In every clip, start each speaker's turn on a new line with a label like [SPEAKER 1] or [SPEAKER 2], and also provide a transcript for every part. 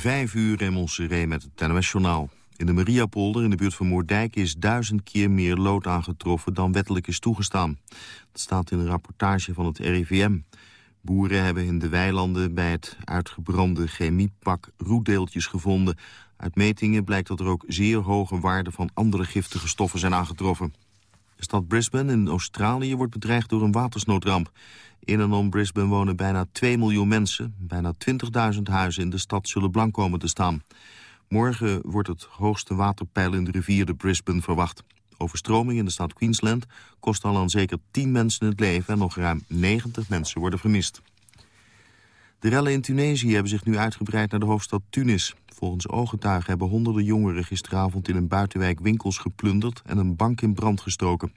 [SPEAKER 1] Vijf uur in Montserrat met het NOS-journaal. In de Mariapolder in de buurt van Moerdijk is duizend keer meer lood aangetroffen dan wettelijk is toegestaan. Dat staat in een rapportage van het RIVM. Boeren hebben in de weilanden bij het uitgebrande chemiepak roetdeeltjes gevonden. Uit metingen blijkt dat er ook zeer hoge waarden van andere giftige stoffen zijn aangetroffen. De stad Brisbane in Australië wordt bedreigd door een watersnoodramp. In en om Brisbane wonen bijna 2 miljoen mensen. Bijna 20.000 huizen in de stad zullen blank komen te staan. Morgen wordt het hoogste waterpeil in de rivier de Brisbane verwacht. Overstroming in de stad Queensland kost al aan zeker 10 mensen het leven... en nog ruim 90 mensen worden vermist. De rellen in Tunesië hebben zich nu uitgebreid naar de hoofdstad Tunis. Volgens ooggetuigen hebben honderden jongeren gisteravond in een buitenwijk winkels geplunderd en een bank in brand gestoken.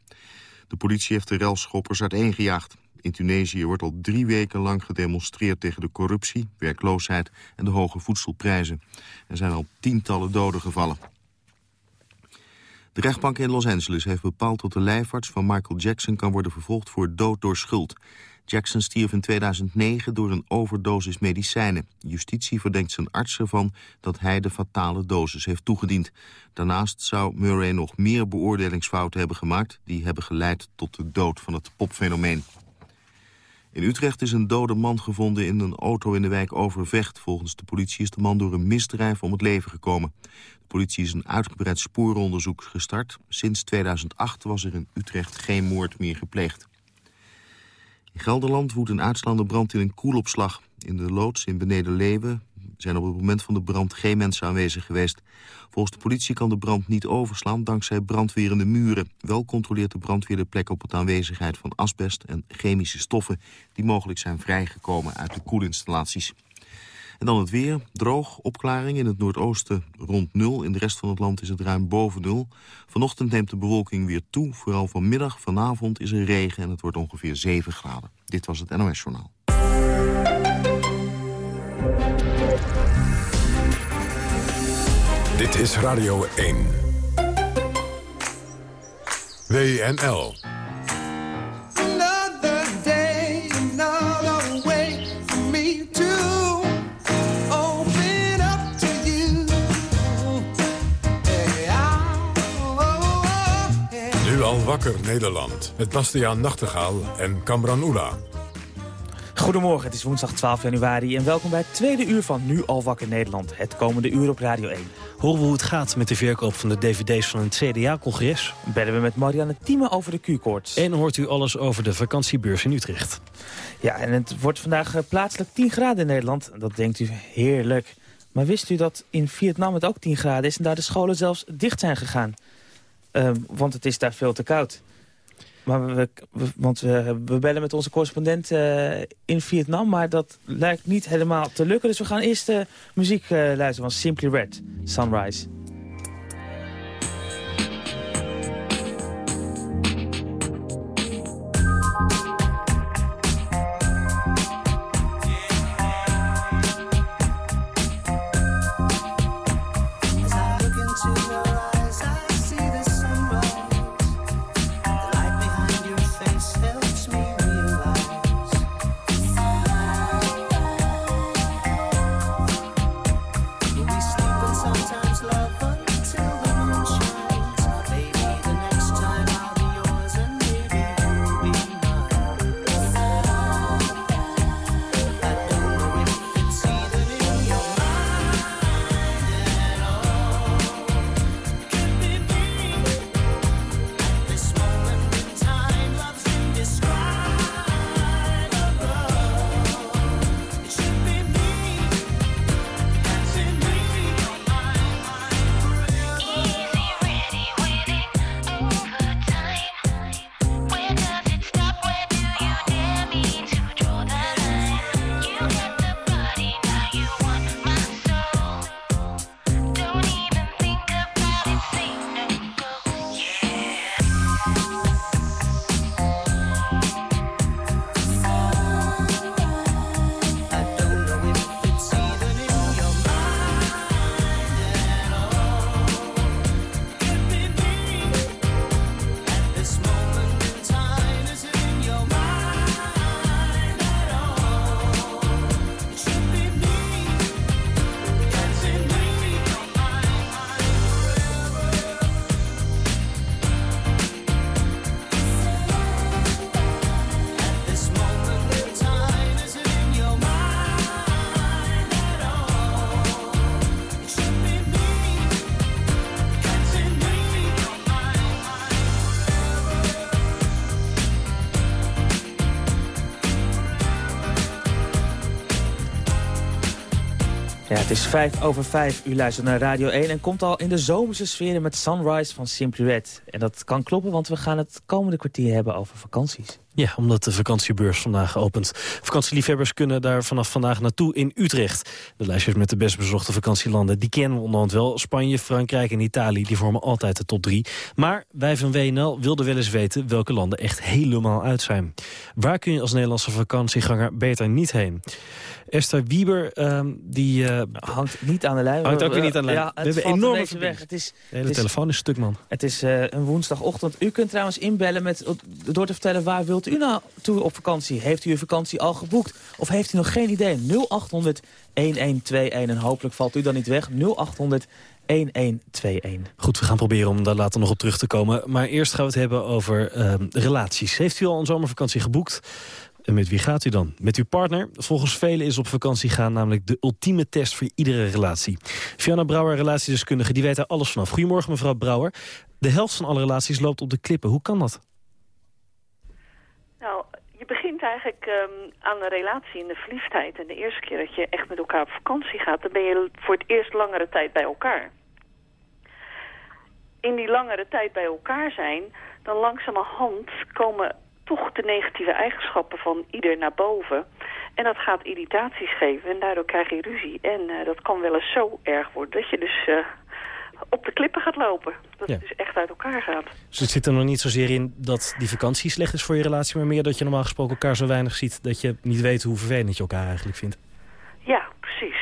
[SPEAKER 1] De politie heeft de relschoppers uiteengejaagd. In Tunesië wordt al drie weken lang gedemonstreerd tegen de corruptie, werkloosheid en de hoge voedselprijzen. Er zijn al tientallen doden gevallen. De rechtbank in Los Angeles heeft bepaald dat de lijfarts van Michael Jackson kan worden vervolgd voor dood door schuld. Jackson stierf in 2009 door een overdosis medicijnen. Justitie verdenkt zijn arts ervan dat hij de fatale dosis heeft toegediend. Daarnaast zou Murray nog meer beoordelingsfouten hebben gemaakt... die hebben geleid tot de dood van het popfenomeen. In Utrecht is een dode man gevonden in een auto in de wijk Overvecht. Volgens de politie is de man door een misdrijf om het leven gekomen. De politie is een uitgebreid sporenonderzoek gestart. Sinds 2008 was er in Utrecht geen moord meer gepleegd. In Gelderland woedt een uitslaande brand in een koelopslag. In de loods in Beneden-Leeuwen zijn op het moment van de brand geen mensen aanwezig geweest. Volgens de politie kan de brand niet overslaan dankzij brandweerende muren. Wel controleert de brandweer de plek op het aanwezigheid van asbest en chemische stoffen... die mogelijk zijn vrijgekomen uit de koelinstallaties. En dan het weer. Droog, opklaring in het noordoosten rond nul. In de rest van het land is het ruim boven nul. Vanochtend neemt de bewolking weer toe. Vooral vanmiddag, vanavond is er regen en het wordt ongeveer 7 graden. Dit was het NOS Journaal.
[SPEAKER 2] Dit is Radio 1. WNL. Wakker Nederland. Met Bastiaan Nachtegaal en Kamran Oela.
[SPEAKER 3] Goedemorgen, het is woensdag 12 januari en welkom bij het tweede uur van Nu al wakker Nederland. Het komende uur op Radio 1.
[SPEAKER 4] Horen we hoe het gaat met de verkoop van de dvd's van het CDA-congres?
[SPEAKER 3] Bellen we met Marianne Thieme over de Q-koorts.
[SPEAKER 4] En hoort u alles over de vakantiebeurs in Utrecht.
[SPEAKER 3] Ja, en het wordt vandaag eh, plaatselijk 10 graden in Nederland. Dat denkt u heerlijk. Maar wist u dat in Vietnam het ook 10 graden is en daar de scholen zelfs dicht zijn gegaan? Uh, want het is daar veel te koud. Maar we, want we, bellen met onze correspondent uh, in Vietnam, maar dat lijkt niet helemaal te lukken. Dus we gaan eerst uh, muziek uh, luisteren van Simply Red, Sunrise. Is vijf over vijf. U luistert naar Radio 1 en komt al in de zomerse sferen met Sunrise van Simply. En dat kan kloppen, want we gaan het komende kwartier hebben over vakanties.
[SPEAKER 4] Ja, omdat de vakantiebeurs vandaag opent. Vakantieliefhebbers kunnen daar vanaf vandaag naartoe in Utrecht. De lijstjes met de best bezochte vakantielanden, die kennen we onderhand wel. Spanje, Frankrijk en Italië, die vormen altijd de top drie. Maar wij van WNL wilden wel eens weten welke landen echt helemaal uit zijn. Waar kun je als Nederlandse vakantieganger beter niet heen? Esther Wieber, ehm, die... Uh,
[SPEAKER 3] hangt niet aan de lijn.
[SPEAKER 4] Hangt ook weer niet aan de lijn.
[SPEAKER 3] Ja, het we hebben enorme weg. Het is,
[SPEAKER 4] de hele telefoon is stuk, man.
[SPEAKER 3] Het is uh, een woensdagochtend. U kunt trouwens inbellen met, door te vertellen waar wilt u nou toe op vakantie. Heeft u uw vakantie al geboekt? Of heeft u nog geen idee? 0800 1121 en hopelijk valt u dan niet weg. 0800 1121.
[SPEAKER 4] Goed, we gaan proberen om daar later nog op terug te komen. Maar eerst gaan we het hebben over uh, relaties. Heeft u al een zomervakantie geboekt? En met wie gaat u dan? Met uw partner? Volgens velen is op vakantie gaan namelijk de ultieme test voor iedere relatie. Fiona Brouwer, relatiedeskundige, die weet daar alles vanaf. Goedemorgen mevrouw Brouwer. De helft van alle relaties loopt op de klippen. Hoe kan dat?
[SPEAKER 5] Nou, je begint eigenlijk um, aan een relatie in de verliefdheid. En de eerste keer dat je echt met elkaar op vakantie gaat... dan ben je voor het eerst langere tijd bij elkaar. In die langere tijd bij elkaar zijn... dan langzamerhand komen toch de negatieve eigenschappen van ieder naar boven. En dat gaat irritaties geven en daardoor krijg je ruzie. En uh, dat kan wel eens zo erg worden dat je dus uh, op de klippen gaat lopen. Dat het dus echt uit elkaar gaat.
[SPEAKER 4] Dus het zit er nog niet zozeer in dat die vakantie slecht is voor je relatie... maar meer dat je normaal gesproken elkaar zo weinig ziet... dat je niet weet hoe vervelend je elkaar eigenlijk vindt.
[SPEAKER 5] Ja, precies.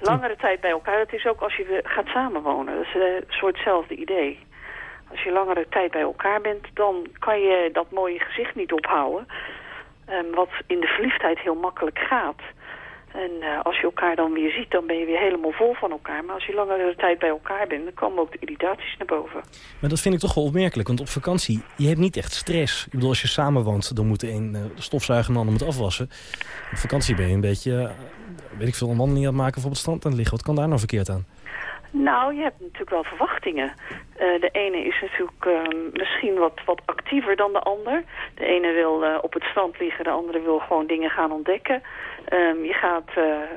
[SPEAKER 5] Langere tijd bij elkaar, dat is ook als je gaat samenwonen. Dat is een soortzelfde idee. Als je langere tijd bij elkaar bent, dan kan je dat mooie gezicht niet ophouden. Um, wat in de verliefdheid heel makkelijk gaat. En uh, als je elkaar dan weer ziet, dan ben je weer helemaal vol van elkaar. Maar als je langere tijd bij elkaar bent, dan komen ook de irritaties naar boven.
[SPEAKER 4] Maar dat vind ik toch wel opmerkelijk, want op vakantie, je hebt niet echt stress. Ik bedoel, als je samenwoont, dan moet een uh, stofzuigen en de ander moet afwassen. Op vakantie ben je een beetje, uh, weet ik veel, een wandeling aan het maken of op het strand aan het liggen. Wat kan daar nou verkeerd aan?
[SPEAKER 5] Nou, je hebt natuurlijk wel verwachtingen. Uh, de ene is natuurlijk uh, misschien wat, wat actiever dan de ander. De ene wil uh, op het strand liggen, de andere wil gewoon dingen gaan ontdekken. Um, je gaat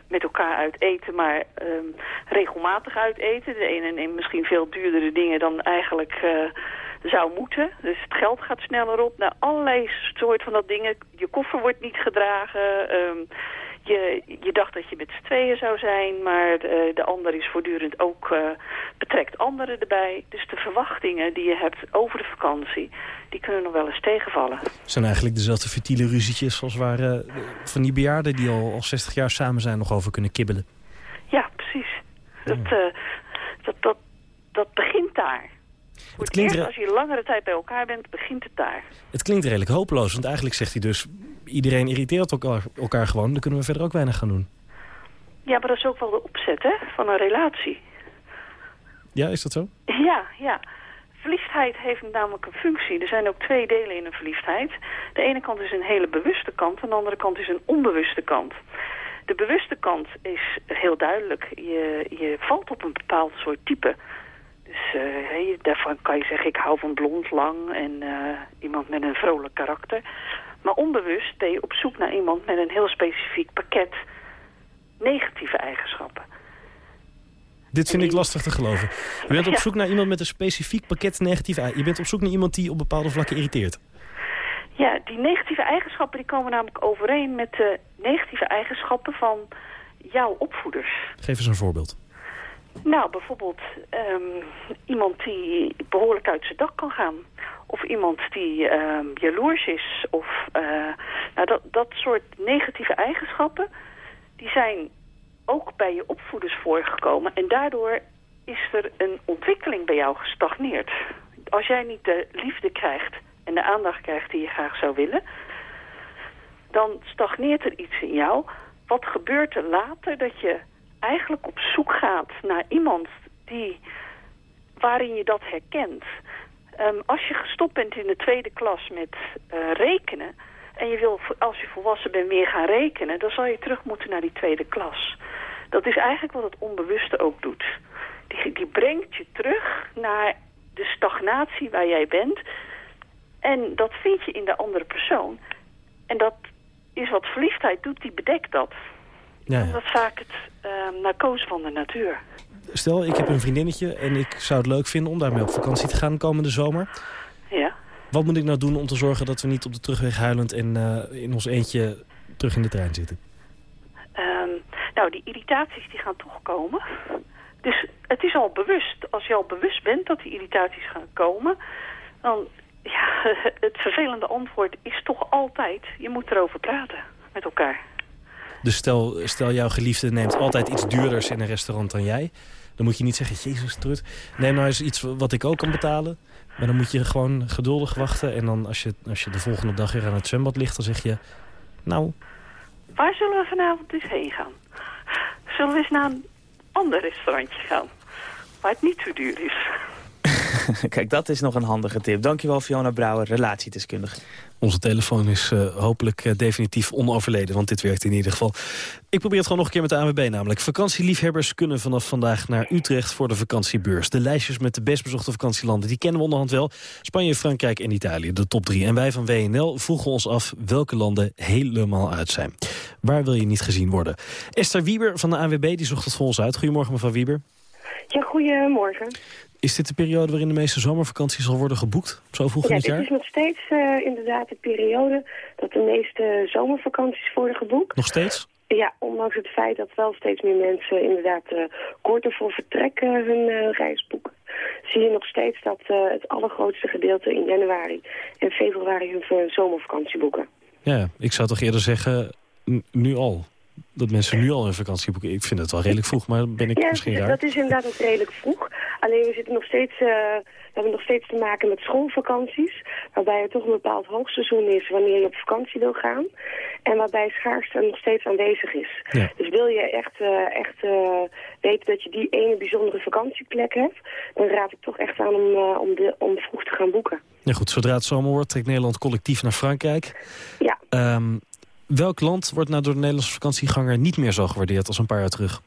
[SPEAKER 5] met elkaar uit eten, maar um, regelmatig uit eten. De ene neemt misschien veel duurdere dingen dan eigenlijk zou moeten. Dus het geld gaat sneller op. Nou, allerlei soort van dat dingen. Je koffer wordt niet gedragen. Je, je dacht dat je met z'n tweeën zou zijn, maar de, de ander is voortdurend ook, uh, betrekt anderen erbij. Dus de verwachtingen die je hebt over de vakantie, die kunnen nog wel eens tegenvallen. Het
[SPEAKER 4] zijn eigenlijk dezelfde futiele ruzietjes als waar uh, van die bejaarden die al, al 60 jaar samen zijn nog over kunnen kibbelen.
[SPEAKER 5] Ja, precies. Dat, uh, dat, dat, dat begint daar. Het klinkt als je langere tijd bij elkaar bent, begint het daar.
[SPEAKER 4] Het klinkt redelijk hopeloos, want eigenlijk zegt hij dus iedereen irriteert elkaar, elkaar gewoon. Dan kunnen we verder ook weinig gaan doen.
[SPEAKER 5] Ja, maar dat is ook wel de opzet hè, van een relatie.
[SPEAKER 4] Ja, is dat zo?
[SPEAKER 5] Ja, ja. Verliefdheid heeft namelijk een functie. Er zijn ook twee delen in een verliefdheid. De ene kant is een hele bewuste kant, en de andere kant is een onbewuste kant. De bewuste kant is heel duidelijk. Je, je valt op een bepaald soort type. Dus uh, daarvan kan je zeggen, ik hou van blond, lang en uh, iemand met een vrolijk karakter. Maar onbewust ben je op zoek naar iemand met een heel specifiek pakket negatieve eigenschappen.
[SPEAKER 4] Dit vind ik lastig te geloven. Je bent op zoek naar iemand met een specifiek pakket negatieve eigenschappen. Je bent op zoek naar iemand die op bepaalde vlakken irriteert.
[SPEAKER 5] Ja, die negatieve eigenschappen die komen namelijk overeen met de negatieve eigenschappen van jouw opvoeders.
[SPEAKER 4] Geef eens een voorbeeld.
[SPEAKER 5] Nou, bijvoorbeeld um, iemand die behoorlijk uit zijn dak kan gaan. Of iemand die um, jaloers is. Of uh, nou, dat, dat soort negatieve eigenschappen... die zijn ook bij je opvoeders voorgekomen. En daardoor is er een ontwikkeling bij jou gestagneerd. Als jij niet de liefde krijgt en de aandacht krijgt die je graag zou willen... dan stagneert er iets in jou. Wat gebeurt er later dat je eigenlijk op zoek gaat naar iemand die, waarin je dat herkent. Um, als je gestopt bent in de tweede klas met uh, rekenen... en je wil, als je volwassen bent, meer gaan rekenen... dan zal je terug moeten naar die tweede klas. Dat is eigenlijk wat het onbewuste ook doet. Die, die brengt je terug naar de stagnatie waar jij bent... En dat vind je in de andere persoon. En dat is wat verliefdheid doet, die bedekt dat. Ja, ja. Dat is vaak het uh, narcose van de natuur.
[SPEAKER 4] Stel, ik heb een vriendinnetje en ik zou het leuk vinden om daarmee op vakantie te gaan komende zomer.
[SPEAKER 5] Ja.
[SPEAKER 4] Wat moet ik nou doen om te zorgen dat we niet op de terugweg huilend en uh, in ons eentje terug in de trein zitten?
[SPEAKER 5] Um, nou, die irritaties die gaan toch komen. Dus het is al bewust. Als je al bewust bent dat die irritaties gaan komen... dan ja, het vervelende antwoord is toch altijd... je moet erover praten met elkaar.
[SPEAKER 4] Dus stel, stel jouw geliefde neemt altijd iets duurders in een restaurant dan jij. Dan moet je niet zeggen, jezus trut, neem nou eens iets wat ik ook kan betalen. Maar dan moet je gewoon geduldig wachten. En dan als je, als je de volgende dag weer aan het zwembad ligt, dan zeg je... Nou...
[SPEAKER 5] Waar zullen we vanavond eens heen gaan? Zullen we eens naar een ander restaurantje gaan? Waar het niet zo duur is.
[SPEAKER 3] Kijk, dat is nog een handige tip. Dankjewel Fiona Brouwer, relatiedeskundige.
[SPEAKER 4] Onze telefoon is uh, hopelijk uh, definitief onoverleden, want dit werkt in ieder geval. Ik probeer het gewoon nog een keer met de ANWB namelijk. Vakantieliefhebbers kunnen vanaf vandaag naar Utrecht voor de vakantiebeurs. De lijstjes met de best bezochte vakantielanden, die kennen we onderhand wel. Spanje, Frankrijk en Italië, de top drie. En wij van WNL vroegen ons af welke landen helemaal uit zijn. Waar wil je niet gezien worden? Esther Wieber van de ANWB die zocht het voor ons uit. Goedemorgen mevrouw Wieber.
[SPEAKER 6] Ja, goedemorgen.
[SPEAKER 4] Is dit de periode waarin de meeste zomervakanties zal worden geboekt? Zo vroeg in het jaar?
[SPEAKER 6] Ja, dit is nog steeds uh, inderdaad de periode dat de meeste zomervakanties worden geboekt.
[SPEAKER 4] Nog steeds?
[SPEAKER 6] Ja, ondanks het feit dat wel steeds meer mensen inderdaad uh, korter voor vertrek uh, hun reis boeken. Zie je nog steeds dat het allergrootste gedeelte in januari en februari hun zomervakantie boeken.
[SPEAKER 4] Ja, ik zou toch eerder zeggen, nu al dat mensen nu al een vakantie boeken. Ik vind het wel redelijk vroeg, maar ben ik
[SPEAKER 6] ja,
[SPEAKER 4] misschien raar.
[SPEAKER 6] dat is inderdaad ook redelijk vroeg. Alleen we zitten nog steeds, uh, we hebben nog steeds te maken met schoolvakanties. Waarbij er toch een bepaald hoogseizoen is wanneer je op vakantie wil gaan. En waarbij schaarste nog steeds aanwezig is.
[SPEAKER 4] Ja.
[SPEAKER 6] Dus wil je echt, uh, echt uh, weten dat je die ene bijzondere vakantieplek hebt... dan raad ik toch echt aan om, om, de, om vroeg te gaan boeken.
[SPEAKER 4] Ja goed, zodra het zomer wordt trekt Nederland collectief naar Frankrijk.
[SPEAKER 6] Ja.
[SPEAKER 4] Um, Welk land wordt nou door de Nederlandse vakantieganger niet meer zo gewaardeerd als een paar jaar terug?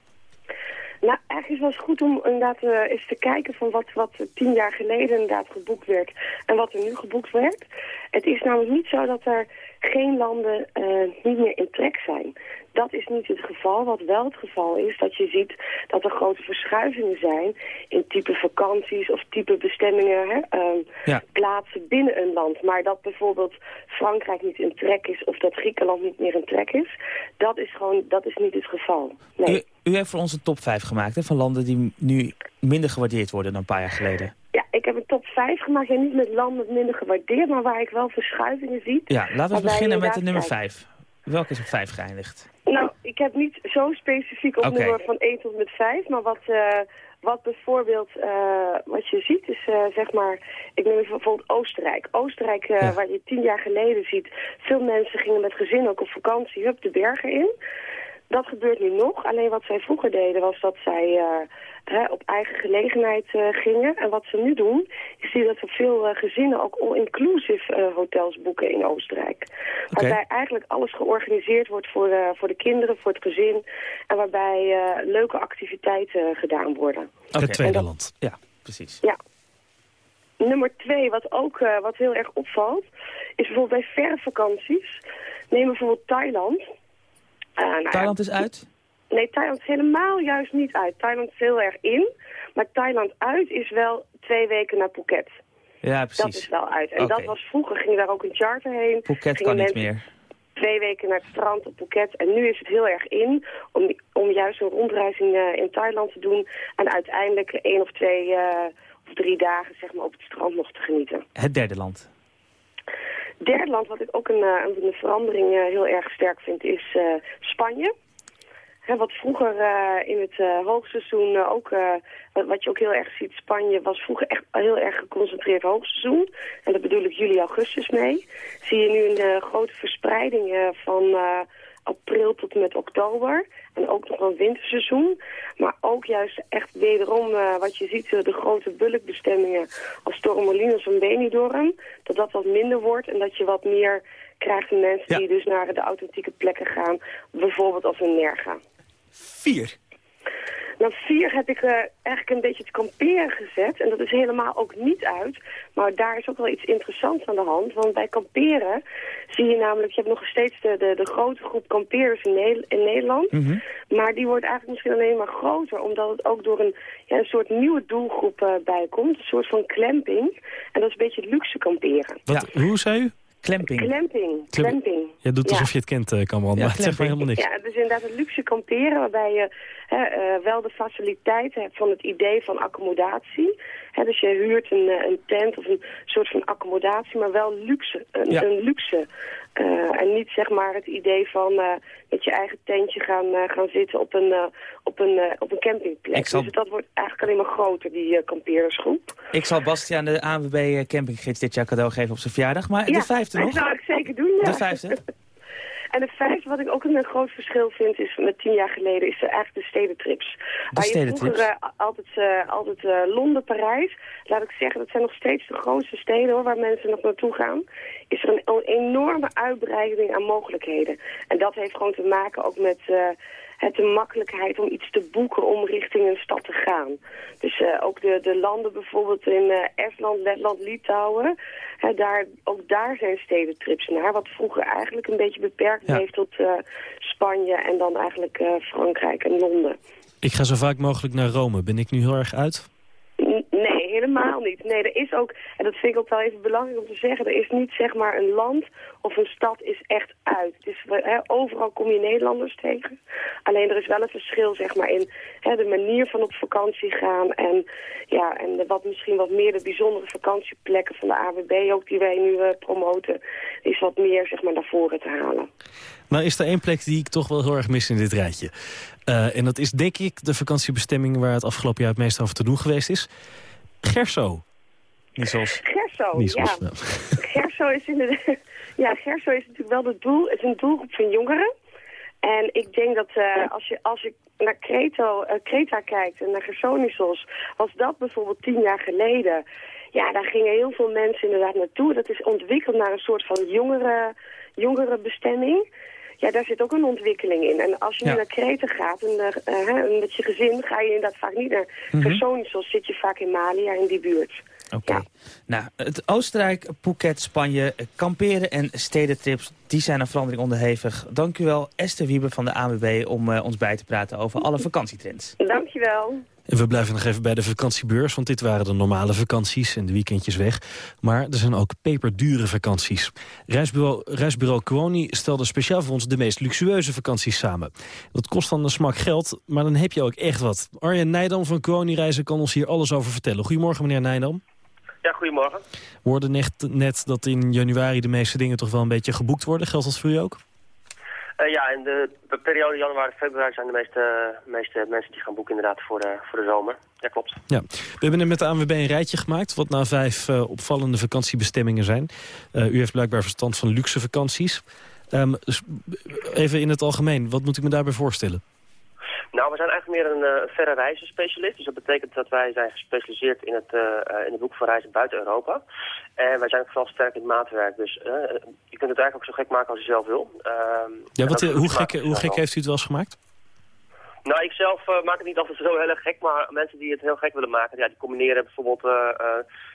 [SPEAKER 6] Nou, eigenlijk was het goed om inderdaad uh, eens te kijken van wat, wat tien jaar geleden inderdaad geboekt werd en wat er nu geboekt werd. Het is namelijk niet zo dat er geen landen uh, niet meer in trek zijn. Dat is niet het geval. Wat wel het geval is, dat je ziet dat er grote verschuivingen zijn in type vakanties of type bestemmingen, hè, um,
[SPEAKER 3] ja.
[SPEAKER 6] plaatsen binnen een land. Maar dat bijvoorbeeld Frankrijk niet in trek is of dat Griekenland niet meer in trek is, dat is gewoon, dat is niet het geval. Nee.
[SPEAKER 3] U, u heeft voor ons een top 5 gemaakt hè, van landen die nu minder gewaardeerd worden dan een paar jaar geleden.
[SPEAKER 6] Ja, ik heb een top 5 gemaakt en niet met landen minder gewaardeerd, maar waar ik wel verschuivingen zie.
[SPEAKER 3] Ja, laten we beginnen met de nummer 5. Welke is op 5 geëindigd?
[SPEAKER 6] Nou, ik heb niet zo specifiek op nummer van 1 tot met 5, maar wat, uh, wat bijvoorbeeld, uh, wat je ziet is, uh, zeg maar, ik neem bijvoorbeeld Oostenrijk. Oostenrijk,
[SPEAKER 3] Ja.
[SPEAKER 6] waar je tien jaar geleden ziet, veel mensen gingen met gezin ook op vakantie, hup, de bergen in. Dat gebeurt nu nog. Alleen wat zij vroeger deden was dat zij uh, hè, op eigen gelegenheid uh, gingen. En wat ze nu doen, is zie dat er veel uh, gezinnen ook all-inclusive hotels boeken in Oostenrijk. Waarbij eigenlijk alles georganiseerd wordt voor, de- voor de kinderen, voor het gezin. En waarbij leuke activiteiten gedaan worden.
[SPEAKER 3] Oké.
[SPEAKER 4] Het tweede
[SPEAKER 6] dat-
[SPEAKER 4] land.
[SPEAKER 3] Ja, precies.
[SPEAKER 6] Nummer twee, wat ook eh, wat heel erg opvalt, is bijvoorbeeld bij verre vakanties. Neem bijvoorbeeld Thailand. Eh, nou ja,
[SPEAKER 3] Thailand is uit?
[SPEAKER 6] Nee, Thailand is helemaal juist niet uit. Thailand is heel erg in. Maar Thailand uit is wel twee weken naar Phuket.
[SPEAKER 3] Ja,
[SPEAKER 6] Dat
[SPEAKER 3] precies.
[SPEAKER 6] is wel uit. En dat was vroeger, ging daar ook een charter heen.
[SPEAKER 3] Phuket kan niet meer.
[SPEAKER 6] Twee weken naar het strand op Phuket. En nu is het heel erg in om, om juist een rondreis in, eh, in Thailand te doen. En uiteindelijk één of twee eh, of drie dagen zeg maar, op het strand nog te genieten.
[SPEAKER 3] Het derde land.
[SPEAKER 6] Derde land, wat ik ook een, eh, een verandering eh, heel erg sterk vind, is eh, Spanje. Hè, wat vroeger in het hoogseizoen ook, wat- wat je ook heel erg ziet, Spanje was vroeger echt heel erg geconcentreerd hoogseizoen. En daar bedoel ik juli, augustus mee. Zie je nu een grote verspreiding van april tot en met oktober. En ook nog een winterseizoen. Maar ook juist echt wederom eh, wat je ziet, de grote bulkbestemmingen als Torremolinos en Benidorm. Dat dat wat minder wordt en dat je wat meer krijgt van mensen
[SPEAKER 3] Ja.
[SPEAKER 6] die dus naar de authentieke plekken gaan. Bijvoorbeeld als een Nerga.
[SPEAKER 3] Vier.
[SPEAKER 6] Nou, vier heb ik uh, eigenlijk een beetje het kamperen gezet. En dat is helemaal ook niet uit. Maar daar is ook wel iets interessants aan de hand. Want bij kamperen zie je namelijk... Je hebt nog steeds de, de, de grote groep kampeerders in, in Nederland.
[SPEAKER 3] Mhm.
[SPEAKER 6] Maar die wordt eigenlijk misschien alleen maar groter. Omdat het ook door een, ja, een soort nieuwe doelgroep uh, bij komt. Een soort van clamping. En dat is een beetje luxe kamperen.
[SPEAKER 4] Wat, Hoe zei u?
[SPEAKER 3] Clamping.
[SPEAKER 6] Clamping. Clamping.
[SPEAKER 4] Je doet alsof je het kent, uh, Cameron, maar het zegt helemaal niks.
[SPEAKER 6] Ja, dus inderdaad het luxe kamperen waarbij je uh, wel de faciliteiten hebt van het idee van accommodatie. Dus je huurt een, uh, een, tent of een soort van accommodatie, maar wel luxe. Een,
[SPEAKER 3] Ja.
[SPEAKER 6] een luxe. Uh, en niet zeg maar het idee van uh, met je eigen tentje gaan, gaan zitten op een, op een, op een campingplek.
[SPEAKER 3] Zal-
[SPEAKER 6] Dus dat wordt eigenlijk alleen maar groter, die kampeerdersgroep.
[SPEAKER 3] Ik zal Bastiaan de ANWB campinggids dit jaar cadeau geven op zijn verjaardag. Maar de vijfde
[SPEAKER 6] dat
[SPEAKER 3] nog?
[SPEAKER 6] zou ik zeker doen, ja.
[SPEAKER 3] De vijfde?
[SPEAKER 6] En het vijfde, wat ik ook een groot verschil vind, is met tien jaar geleden, is eigenlijk de stedentrips. Waar je vroeger eh, altijd, eh, altijd eh, Londen, Parijs, laat ik zeggen, dat zijn nog steeds de grootste steden hoor, waar mensen nog naartoe gaan. Is er een, een enorme uitbreiding aan mogelijkheden. En dat heeft gewoon te maken ook met het de makkelijkheid om iets te boeken om richting een stad te gaan. Dus eh, ook de, de landen bijvoorbeeld in eh, Estland, Letland, Litouwen, hè, daar, ook daar zijn stedentrips naar. Wat vroeger eigenlijk een beetje beperkt
[SPEAKER 3] Ja.
[SPEAKER 6] heeft tot eh, Spanje en dan eigenlijk Frankrijk en Londen.
[SPEAKER 4] Ik ga zo vaak mogelijk naar Rome. Ben ik nu heel erg uit?
[SPEAKER 6] N- Nee, helemaal niet. Nee, er is ook, en dat vind ik ook wel even belangrijk om te zeggen, er is niet zeg maar een land of een stad is echt uit. Overal kom je Nederlanders tegen. Alleen er is wel een verschil zeg maar in de manier van op vakantie gaan en, ja, en wat misschien wat meer de bijzondere vakantieplekken van de AWB ook die wij nu eh, promoten, is wat meer zeg maar naar voren te halen.
[SPEAKER 4] Nou is er één plek die ik toch wel heel erg mis in dit rijtje. Eh, en dat is denk ik de vakantiebestemming waar het afgelopen jaar het meest over te doen geweest is. Gerso.
[SPEAKER 6] Gerso,
[SPEAKER 4] Niet
[SPEAKER 6] ja.
[SPEAKER 4] zoals.
[SPEAKER 6] Gerso is, in de, ja, Gerso is natuurlijk wel het doel, is een doelgroep van jongeren. En ik denk dat eh, als, je, als je naar Creto, eh, Creta kijkt en naar Gersonisos, was dat bijvoorbeeld tien jaar geleden. Ja, daar gingen heel veel mensen inderdaad naartoe. Dat is ontwikkeld naar een soort van jongere, jongere bestemming. Ja, daar zit ook een ontwikkeling in. En als je
[SPEAKER 3] Ja.
[SPEAKER 6] nu naar Kreta gaat en, eh, eh, hè, met je gezin, ga je inderdaad vaak niet naar
[SPEAKER 3] Mhm.
[SPEAKER 6] Gersonisos. Zit je vaak in Malia, in die buurt.
[SPEAKER 3] Oké.
[SPEAKER 6] Ja.
[SPEAKER 3] Nou, het Oostenrijk, Phuket, Spanje, kamperen en stedentrips... die zijn aan verandering onderhevig. Dank u wel, Esther Wieber van de ANWB... om eh, ons bij te praten over alle vakantietrends.
[SPEAKER 6] Dankjewel.
[SPEAKER 4] En we blijven nog even bij de vakantiebeurs, want dit waren de normale vakanties en de weekendjes weg. Maar er zijn ook peperdure vakanties. Reisbureau, reisbureau Kwoni stelde speciaal voor ons de meest luxueuze vakanties samen. Dat kost dan een smak geld, maar dan heb je ook echt wat. Arjen Nijdam van Kwoni Reizen kan ons hier alles over vertellen. Goedemorgen meneer Nijdam.
[SPEAKER 7] Ja, goedemorgen.
[SPEAKER 4] We hoorden net, net dat in januari de meeste dingen toch wel een beetje geboekt worden. Geldt dat voor u ook?
[SPEAKER 7] Uh, ja, in de, de periode januari-februari zijn de meeste, meeste mensen die gaan boeken inderdaad voor de, voor de zomer. Ja, klopt.
[SPEAKER 4] Ja, we hebben net met de ANWB een rijtje gemaakt... wat nou vijf uh, opvallende vakantiebestemmingen zijn. U heeft blijkbaar verstand van luxe vakanties. Um, even in het algemeen, wat moet ik me daarbij voorstellen?
[SPEAKER 7] Nou, we zijn eigenlijk meer een uh, verre reizenspecialist. Dus dat betekent dat wij zijn gespecialiseerd in het, uh, in het boek van reizen buiten Europa. En wij zijn ook vooral sterk in het maatwerk. Dus uh, je kunt het eigenlijk ook zo gek maken als je zelf wil.
[SPEAKER 4] ja, wat, hoe gek, hoe gek heeft u het wel eens gemaakt?
[SPEAKER 7] Nou, ik zelf maak het niet altijd zo heel erg gek. Maar mensen die het heel gek willen maken, ja, die combineren bijvoorbeeld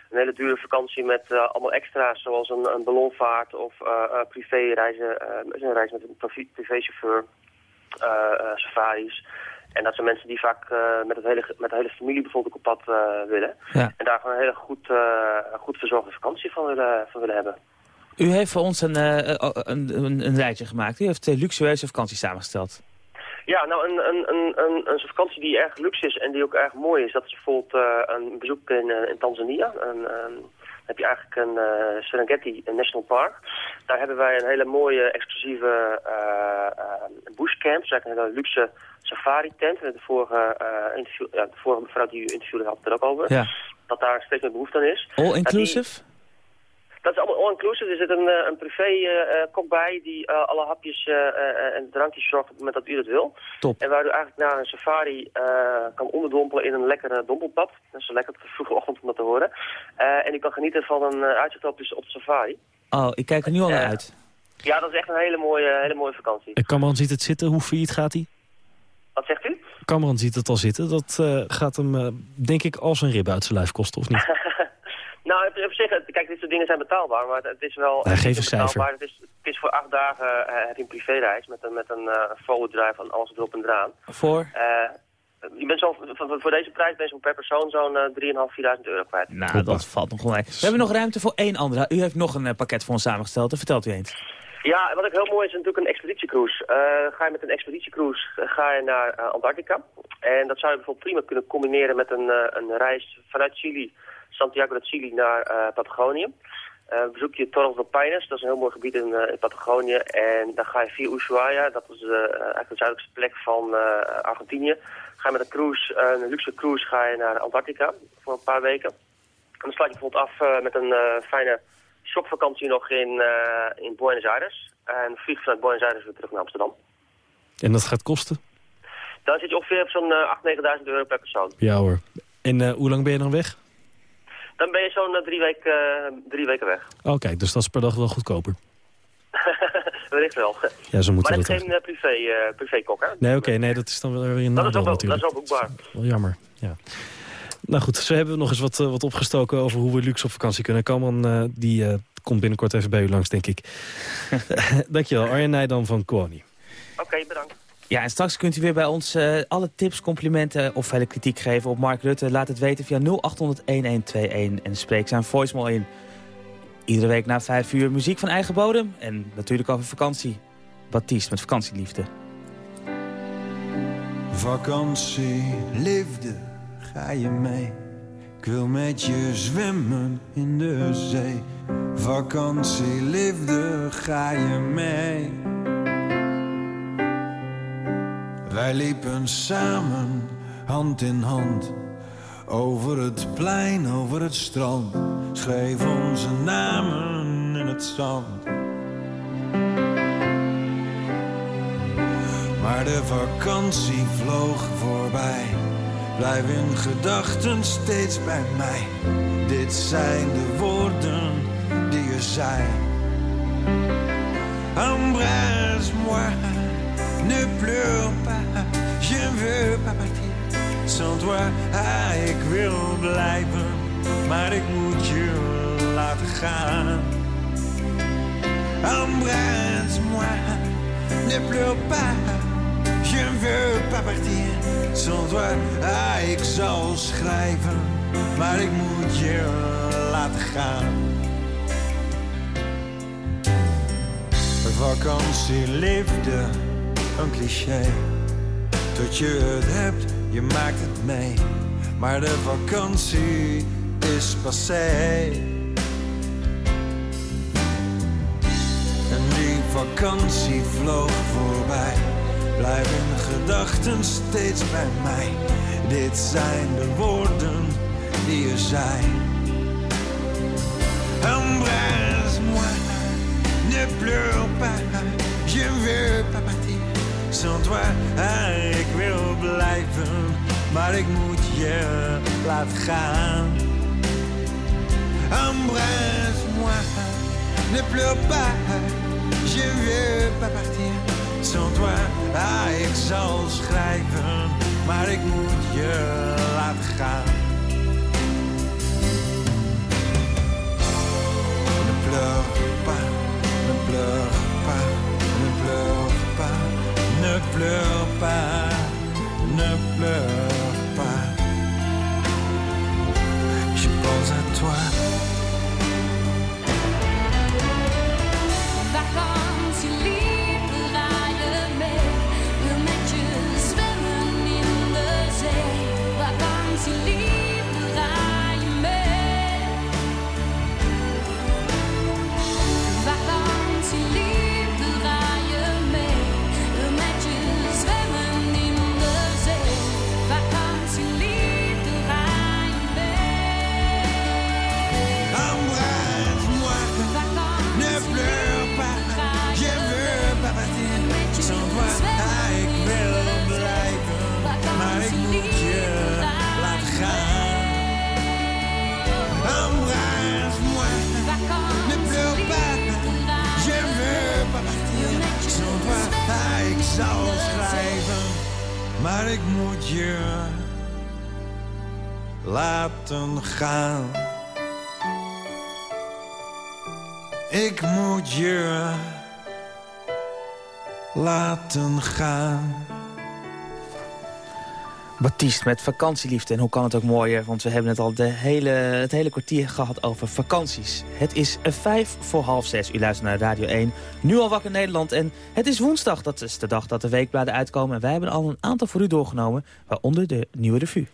[SPEAKER 7] een hele dure vakantie met allemaal extra's. Zoals een, een ballonvaart of privéreizen, een reis met een privéchauffeur. Uh, uh, safaris. En dat zijn mensen die vaak uh, met, het hele, met de hele familie bijvoorbeeld op pad willen.
[SPEAKER 3] Ja.
[SPEAKER 7] En daar gewoon een hele goed, goed verzorgde vakantie van willen, van willen hebben.
[SPEAKER 3] U heeft voor ons een, een, een, een, rijtje gemaakt. U heeft luxueuze vakanties samengesteld.
[SPEAKER 7] Ja, nou een, een, een, een, een vakantie die erg luxe is en die ook erg mooi is. Dat is bijvoorbeeld een bezoek in, in Tanzania. Een, heb je eigenlijk een uh, Serengeti National Park. Daar hebben wij een hele mooie, exclusieve uh, uh, bushcamp. Dus eigenlijk een hele luxe safari-tent. De vorige, interview, ja, de vorige mevrouw die u interviewde had het er ook over.
[SPEAKER 3] Ja.
[SPEAKER 7] Dat daar steeds meer behoefte aan is.
[SPEAKER 3] All-inclusive?
[SPEAKER 7] Dat is allemaal all-inclusive. Er zit een, een privé-kok bij die alle hapjes en drankjes zorgt op het moment dat u dat wil.
[SPEAKER 3] Top.
[SPEAKER 7] En waar u eigenlijk na een safari kan onderdompelen in een lekkere dompelpad. Dat is zo lekker op de vroege ochtend om dat te horen. Uh, en u kan genieten van een uh, uitzicht op, dus op de safari.
[SPEAKER 3] Oh, ik kijk er nu al naar uit.
[SPEAKER 7] Ja, dat is echt een hele mooie, hele mooie vakantie.
[SPEAKER 4] En Cameron ziet het zitten. Hoe failliet gaat hij?
[SPEAKER 7] Wat zegt u?
[SPEAKER 4] Cameron ziet het al zitten. Dat uh, gaat hem, uh, denk ik, als een rib uit zijn lijf kosten, of niet?
[SPEAKER 7] nou, op zich, kijk, dit soort dingen zijn betaalbaar, maar het is wel...
[SPEAKER 4] Ja, geef een cijfer.
[SPEAKER 7] Het is, het is voor acht dagen uh, heb je een privéreis met een, met een uh, forward drive en alles erop en eraan.
[SPEAKER 3] Voor?
[SPEAKER 7] je bent zo, voor deze prijs ben je zo per persoon zo'n uh, 3.500, 4.000 euro kwijt.
[SPEAKER 3] Nou, dat valt nog wel mee. We hebben nog ruimte voor één andere. U heeft nog een pakket voor ons samengesteld. Vertelt u eens.
[SPEAKER 7] Ja, wat ook heel mooi is, is natuurlijk een expeditiecruise. Uh, ga je met een expeditiecruise ga je naar uh, Antarctica. En dat zou je bijvoorbeeld prima kunnen combineren met een, uh, een reis vanuit Chili, Santiago de Chili, naar Patagonië. bezoek je Torres del Paine, dat is een heel mooi gebied in, in Patagonië. En dan ga je via Ushuaia, dat is eigenlijk de zuidelijkste plek van Argentinië. Ga je met een cruise, een luxe cruise, ga je naar Antarctica voor een paar weken. En dan sluit je bijvoorbeeld af met een fijne shopvakantie nog in, uh, in Buenos Aires. En vlieg vanuit Buenos Aires weer terug naar Amsterdam.
[SPEAKER 4] En dat gaat kosten?
[SPEAKER 7] Dan zit je ongeveer op zo'n uh, 8.000, 9.000 euro per persoon.
[SPEAKER 4] Ja hoor. En uh, hoe lang ben je dan weg?
[SPEAKER 7] Dan ben je zo'n drie, week, drie weken weg.
[SPEAKER 4] Kijk, dus dat is per dag wel goedkoper.
[SPEAKER 7] Wellicht wel.
[SPEAKER 4] Ja, zo moeten
[SPEAKER 7] maar
[SPEAKER 4] dat
[SPEAKER 7] is geen privé, privé kok, hè?
[SPEAKER 4] Nee, oké, nee, dat is dan wel weer een
[SPEAKER 7] nadeel
[SPEAKER 4] dat
[SPEAKER 7] natuurlijk. Dat is ook boekbaar.
[SPEAKER 4] Wel jammer, ja. Nou goed, zo hebben we nog eens wat, wat opgestoken over hoe we luxe op vakantie kunnen. Uh, die uh, komt binnenkort even bij u langs, denk ik. Dankjewel, Arjen Nijdam van Koani.
[SPEAKER 7] Oké, okay, bedankt.
[SPEAKER 3] Ja, en straks kunt u weer bij ons uh, alle tips, complimenten of verder kritiek geven op Mark Rutte. Laat het weten via 0800-1121 en spreek zijn voicemail in. Iedere week na vijf uur muziek van eigen bodem en natuurlijk over vakantie. Baptiste met vakantieliefde.
[SPEAKER 8] Vakantie, liefde ga je mee? Ik wil met je zwemmen in de zee. Vakantie, liefde, ga je mee? Wij liepen samen, hand in hand. Over het plein, over het strand. Schreef onze namen in het zand. Maar de vakantie vloog voorbij Blijf in gedachten steeds bij mij. Dit zijn de woorden die je zei. Embrasse-moi, ne pleure pas, je veux pas partir. Sans toi, ah, ik wil blijven, maar ik moet je laten gaan. Embrasse-moi, ne pleure pas. Je veux pas partir sans toi. Ah, ik zal schrijven, maar ik moet je laten gaan. Vakantie, liefde, een cliché. Tot je het hebt, je maakt het mee. Maar de vakantie is passé. En die vakantie vloog voorbij Blijf in gedachten steeds bij mij. Dit zijn de woorden die je zei. Embrasse-moi, ne pleure pas, je veux pas Sans toi, ah, ik wil blijven, maar ik moet je laten gaan. Embrasse-moi, ne pleure pas, je veux pas partir. Sans toi, ah, ik zal schrijven, maar ik moet je laten gaan. Ne pleure ne pleure pas, ne pleure pas. Je pense à toi.
[SPEAKER 3] Baptiste met vakantieliefde. En hoe kan het ook mooier, want we hebben het al de hele, het hele kwartier gehad over vakanties. Het is vijf voor half zes. U luistert naar Radio 1, nu al wakker Nederland. En het is woensdag, dat is de dag dat de weekbladen uitkomen. En wij hebben al een aantal voor u doorgenomen, waaronder de Nieuwe Revue.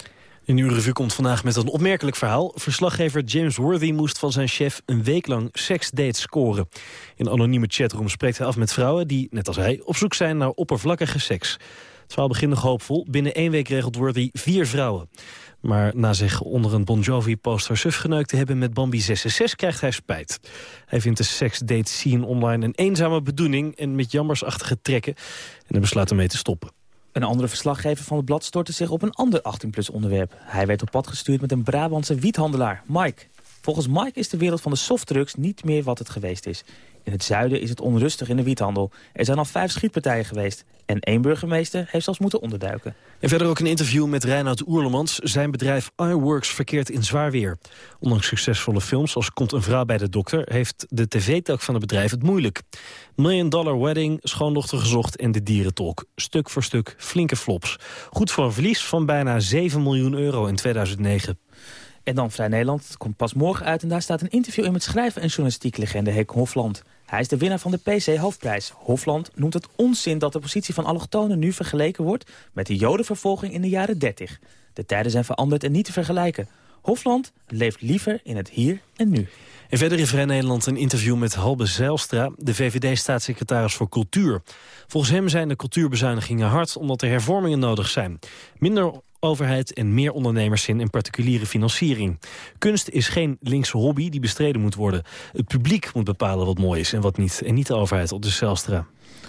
[SPEAKER 4] De Nieuwe Revue komt vandaag met een opmerkelijk verhaal. Verslaggever James Worthy moest van zijn chef een week lang seksdates scoren. In anonieme chatroom spreekt hij af met vrouwen die, net als hij, op zoek zijn naar oppervlakkige seks. Het verhaal nog hoopvol. Binnen één week regelt Worthy vier vrouwen. Maar na zich onder een Bon Jovi-poster suf geneukt te hebben met Bambi 666 krijgt hij spijt. Hij vindt de seksdate scene online een eenzame bedoeling en met jammersachtige trekken. En hij besluit ermee te stoppen.
[SPEAKER 3] Een andere verslaggever van het blad stortte zich op een ander 18-plus onderwerp. Hij werd op pad gestuurd met een Brabantse wiethandelaar, Mike. Volgens Mike is de wereld van de softdrugs niet meer wat het geweest is. In het zuiden is het onrustig in de wiethandel. Er zijn al vijf schietpartijen geweest. En één burgemeester heeft zelfs moeten onderduiken.
[SPEAKER 4] En verder ook een interview met Reinhard Oerlemans. Zijn bedrijf iWorks verkeert in zwaar weer. Ondanks succesvolle films als Komt een vrouw bij de dokter... heeft de tv-tak van het bedrijf het moeilijk. Million Dollar Wedding, Schoondochter gezocht en de Dierentolk. Stuk voor stuk flinke flops. Goed voor een verlies van bijna 7 miljoen euro in 2009.
[SPEAKER 3] En dan Vrij Nederland. Komt pas morgen uit en daar staat een interview in met schrijver en journalistiek legende Henk Hofland. Hij is de winnaar van de PC Hoofdprijs. Hofland noemt het onzin dat de positie van allochtonen nu vergeleken wordt met de jodenvervolging in de jaren 30. De tijden zijn veranderd en niet te vergelijken. Hofland leeft liever in het hier en nu.
[SPEAKER 4] En verder in Vrij Nederland een interview met Halbe Zijlstra... de VVD-staatssecretaris voor Cultuur. Volgens hem zijn de cultuurbezuinigingen hard... omdat er hervormingen nodig zijn. Minder overheid en meer ondernemerszin en particuliere financiering. Kunst is geen linkse hobby die bestreden moet worden. Het publiek moet bepalen wat mooi is en wat niet. En niet de overheid op de Zijlstra.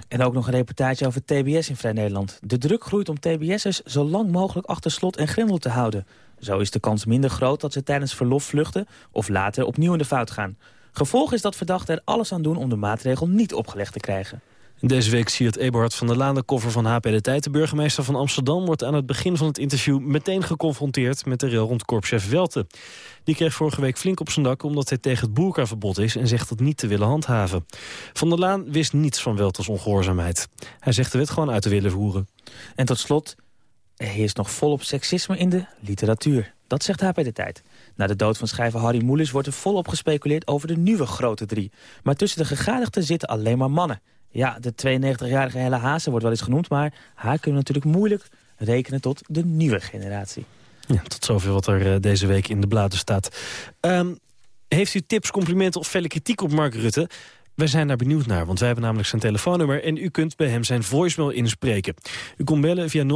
[SPEAKER 3] En ook nog een reportage over TBS in Vrij Nederland. De druk groeit om TBS'ers zo lang mogelijk achter slot en grendel te houden. Zo is de kans minder groot dat ze tijdens verlof vluchten... of later opnieuw in de fout gaan. Gevolg is dat verdachten er alles aan doen om de maatregel niet opgelegd te krijgen.
[SPEAKER 4] Deze week siert Eberhard van der Laan de koffer van HP De Tijd. De burgemeester van Amsterdam wordt aan het begin van het interview... meteen geconfronteerd met de rail rond korpschef Welte. Die kreeg vorige week flink op zijn dak omdat hij tegen het boerkaverbod is... en zegt dat niet te willen handhaven. Van der Laan wist niets van Welters ongehoorzaamheid. Hij zegt de wet gewoon uit te willen voeren.
[SPEAKER 3] En tot slot, er heerst nog volop seksisme in de literatuur. Dat zegt HP De Tijd. Na de dood van schrijver Harry Moelis wordt er volop gespeculeerd over de nieuwe grote drie. Maar tussen de gegadigden zitten alleen maar mannen. Ja, de 92-jarige Helle Haase wordt wel eens genoemd... maar haar kunnen natuurlijk moeilijk rekenen tot de nieuwe generatie.
[SPEAKER 4] Ja, tot zover wat er uh, deze week in de bladen staat. Um, heeft u tips, complimenten of felle kritiek op Mark Rutte? Wij zijn daar benieuwd naar, want wij hebben namelijk zijn telefoonnummer... en u kunt bij hem zijn voicemail inspreken. U kon bellen via 0800-1121.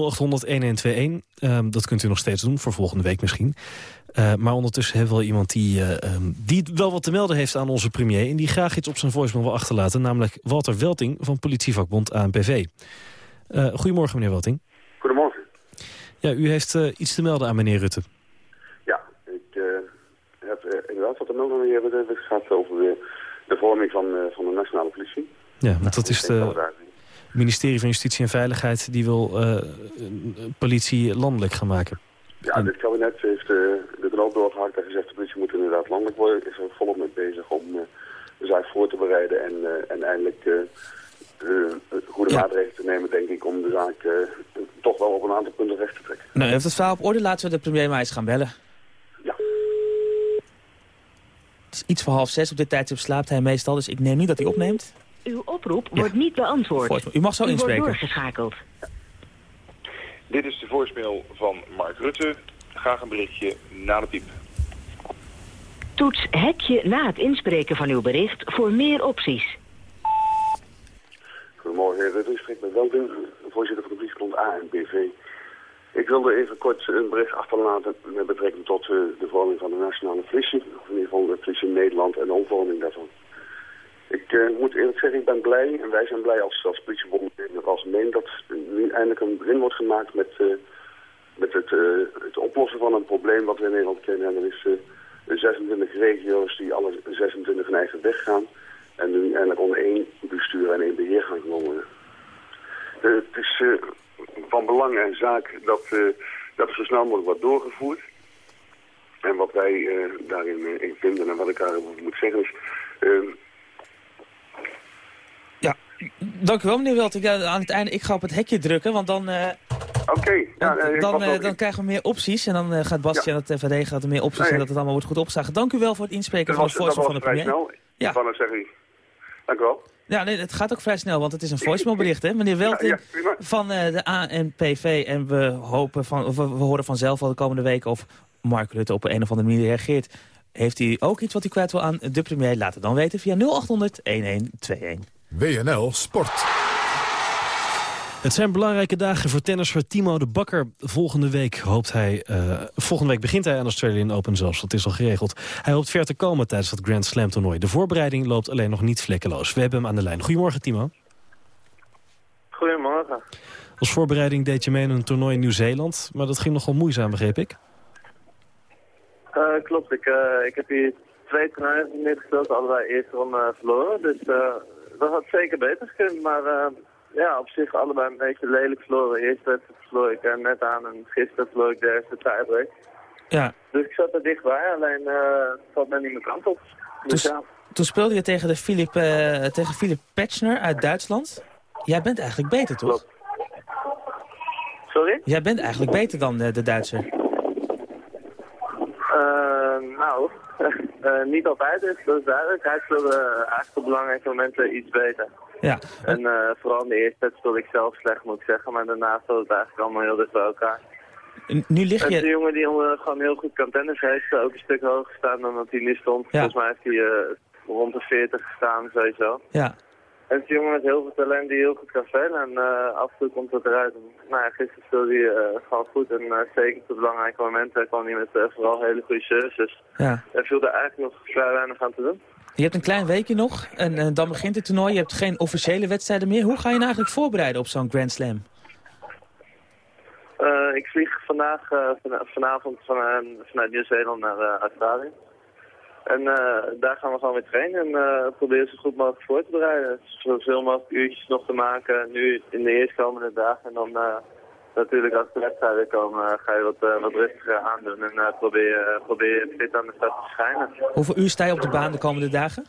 [SPEAKER 4] Um, dat kunt u nog steeds doen, voor volgende week misschien. Uh, maar ondertussen hebben we wel iemand die, uh, um, die wel wat te melden heeft aan onze premier... en die graag iets op zijn voicemail wil achterlaten... namelijk Walter Welting van politievakbond ANPV. Uh, goedemorgen, meneer Welting.
[SPEAKER 9] Goedemorgen.
[SPEAKER 4] Ja, u heeft iets te melden aan meneer Rutte.
[SPEAKER 9] Ja, ik heb inderdaad wat te melden aan meneer Rutte. Het gaat over de, vorming van, van de nationale politie.
[SPEAKER 4] Ja, want dat is de... Het ministerie van Justitie en Veiligheid... die wil politie landelijk gaan maken.
[SPEAKER 9] Ja, dit kabinet heeft uh, de knoop doorgehakt en gezegd... de politie moet inderdaad landelijk worden. Is er volop mee bezig om uh, de zaak voor te bereiden... en, uh, en eindelijk goede ja. maatregelen te nemen, denk ik... om de zaak toch wel op een aantal punten recht te trekken.
[SPEAKER 3] Nou, heeft het verhaal op orde. Laten we de premier maar eens gaan bellen.
[SPEAKER 9] Ja.
[SPEAKER 3] Het is iets voor half zes. Op dit tijdstip slaapt hij meestal, dus ik neem niet dat hij opneemt.
[SPEAKER 10] Uw oproep wordt niet beantwoord.
[SPEAKER 3] U mag zo
[SPEAKER 10] U
[SPEAKER 3] inspreken.
[SPEAKER 10] wordt doorgeschakeld.
[SPEAKER 11] Dit is de voicemail van Mark Rutte. Graag een berichtje na de piep.
[SPEAKER 10] Toets hekje na het inspreken van uw bericht voor meer opties.
[SPEAKER 9] Goedemorgen, heer Rutte. Ik spreek met Welding, voorzitter van de politiebond ANBV. Ik wilde even kort een bericht achterlaten met betrekking tot uh, de vorming van de nationale politie. Of in ieder geval de politie in Nederland en de omvorming daarvan. Ik uh, moet eerlijk zeggen, ik ben blij en wij zijn blij als, als politiebond in het algemeen dat nu eindelijk een begin wordt gemaakt met, uh, met het, het oplossen van een probleem wat we in Nederland kennen. En dat is de 26 regio's die alle 26 een eigen weg gaan en nu eindelijk onder één bestuur en één beheer gaan worden. het is van belang en zaak dat, uh, dat zo snel mogelijk wordt doorgevoerd. En wat wij uh, daarin uh, vinden en wat ik daarover moet zeggen is... Ehm,
[SPEAKER 3] ja, dank u wel meneer Welt. Ik, aan het einde, ik ga op het hekje drukken, want dan...
[SPEAKER 9] Oké. Ja,
[SPEAKER 3] dan, dan, dan krijgen we meer opties en dan gaat Bastiaan ja. het even regelen dat er meer opties nee. en dat het allemaal wordt goed opgeslagen. Dank u wel voor het inspreken van de voicemail van de premier.
[SPEAKER 9] Snel. Ja. Ik kan het zeggen. Dank u wel.
[SPEAKER 3] Ja, nee, het gaat ook vrij snel, want het is een voicemailbericht, hè? Meneer Welting ja, ja, van uh, de ANPV. En we, hopen van, of we, we horen vanzelf al de komende weken of Mark Rutte op een of andere manier reageert. Heeft hij ook iets wat hij kwijt wil aan de premier? Laat het dan weten via 0800-1121.
[SPEAKER 2] WNL Sport.
[SPEAKER 4] Het zijn belangrijke dagen voor tennisser Timo de Bakker. Volgende week, hoopt hij, uh, volgende week begint hij aan de Australian Open zelfs. Dat is al geregeld. Hij hoopt ver te komen tijdens het Grand Slam toernooi. De voorbereiding loopt alleen nog niet vlekkeloos. We hebben hem aan de lijn. Goedemorgen Timo.
[SPEAKER 12] Goedemorgen.
[SPEAKER 4] Als voorbereiding deed je mee in een toernooi in Nieuw-Zeeland. Maar dat ging nogal moeizaam, begreep ik.
[SPEAKER 12] Uh, klopt. Ik, uh, ik heb hier twee toernooien gespeeld. Allebei eerste ronde verloren. Dus dat had zeker beter gekund. Maar ja, op zich allebei een beetje lelijk verloren. Eerst wedstrijd verloor ik net aan en gisteren verloor ik de eerste tijdbreak.
[SPEAKER 3] Ja.
[SPEAKER 12] Dus ik zat er dichtbij, alleen uh, valt net niet mijn kant op. Dus
[SPEAKER 3] toen,
[SPEAKER 12] ja.
[SPEAKER 3] toen speelde je tegen, de Philip, uh, tegen Philip Petschner uit Duitsland. Jij bent eigenlijk beter, toch?
[SPEAKER 12] Sorry?
[SPEAKER 3] Jij bent eigenlijk beter dan de, de Duitser.
[SPEAKER 12] Uh, nou, niet altijd, dus dat is duidelijk. Hij speelde eigenlijk op belangrijke momenten iets beter.
[SPEAKER 3] Ja.
[SPEAKER 12] En uh, vooral in de eerste set speelde ik zelf slecht, moet ik zeggen. Maar daarna stond het eigenlijk allemaal heel dicht bij elkaar.
[SPEAKER 3] Nu lig je...
[SPEAKER 12] Het is een jongen die gewoon heel goed kan tennis. Heeft ook een stuk hoger gestaan dan dat hij nu stond.
[SPEAKER 3] Ja.
[SPEAKER 12] Volgens mij heeft hij rond de 40 gestaan, sowieso.
[SPEAKER 3] Ja.
[SPEAKER 12] Is een jongen met heel veel talent die heel goed kan spelen. En af en toe komt het eruit. Nou ja, gisteren speelde hij gewoon goed. En zeker op de belangrijke momenten kwam hij met vooral hele goede services.
[SPEAKER 3] Ja.
[SPEAKER 12] Er viel er eigenlijk nog vrij weinig aan te doen.
[SPEAKER 3] Je hebt een klein weekje nog en uh, dan begint het toernooi. Je hebt geen officiële wedstrijden meer. Hoe ga je nou eigenlijk voorbereiden op zo'n Grand Slam?
[SPEAKER 12] Uh, ik vlieg vandaag, uh, van, vanavond van, vanuit Nieuw-Zeeland naar Australië. En daar gaan we gewoon weer trainen en proberen zo goed mogelijk voor te bereiden. Zoveel mogelijk uurtjes nog te maken nu in de eerstkomende dagen. En dan natuurlijk als de wedstrijden komen ga je wat, uh, wat rustiger aandoen en uh, probeer, probeer fit aan de start te verschijnen.
[SPEAKER 3] Hoeveel uur sta je op de baan de komende dagen?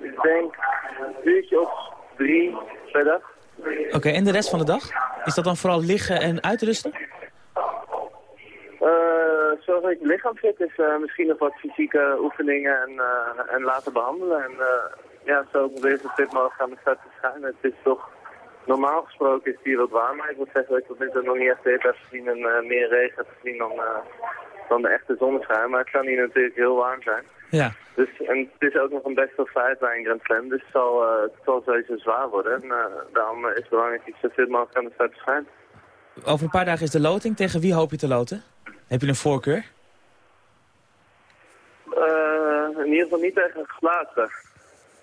[SPEAKER 12] Ik denk een uurtje of drie per dag.
[SPEAKER 3] Oké, okay, en de rest van de dag? Is dat dan vooral liggen en uitrusten?
[SPEAKER 12] Uh, zoals ik lichaam fit is, misschien nog wat fysieke oefeningen en, en laten behandelen. En ja, zo proberen zo fit mogelijk aan de start te verschijnen. Het is toch Normaal gesproken is het hier wat warmer. Ik moet zeggen dat ik tot nu toe nog niet echt weer heb gezien en uh, meer regen heb gezien dan, uh, dan de echte zonneschijn. Maar het kan hier natuurlijk heel warm zijn.
[SPEAKER 3] Ja.
[SPEAKER 12] Dus, en het is ook nog een best of vijf bij een Grand Slam, dus het zal, uh, het zal sowieso zwaar worden. En daarom is het belangrijk dat je zo fit mogelijk aan de start verschijnt.
[SPEAKER 3] Over een paar dagen is de loting. Tegen wie hoop je te loten? Heb je een voorkeur?
[SPEAKER 12] in ieder geval niet tegen een geplaatste.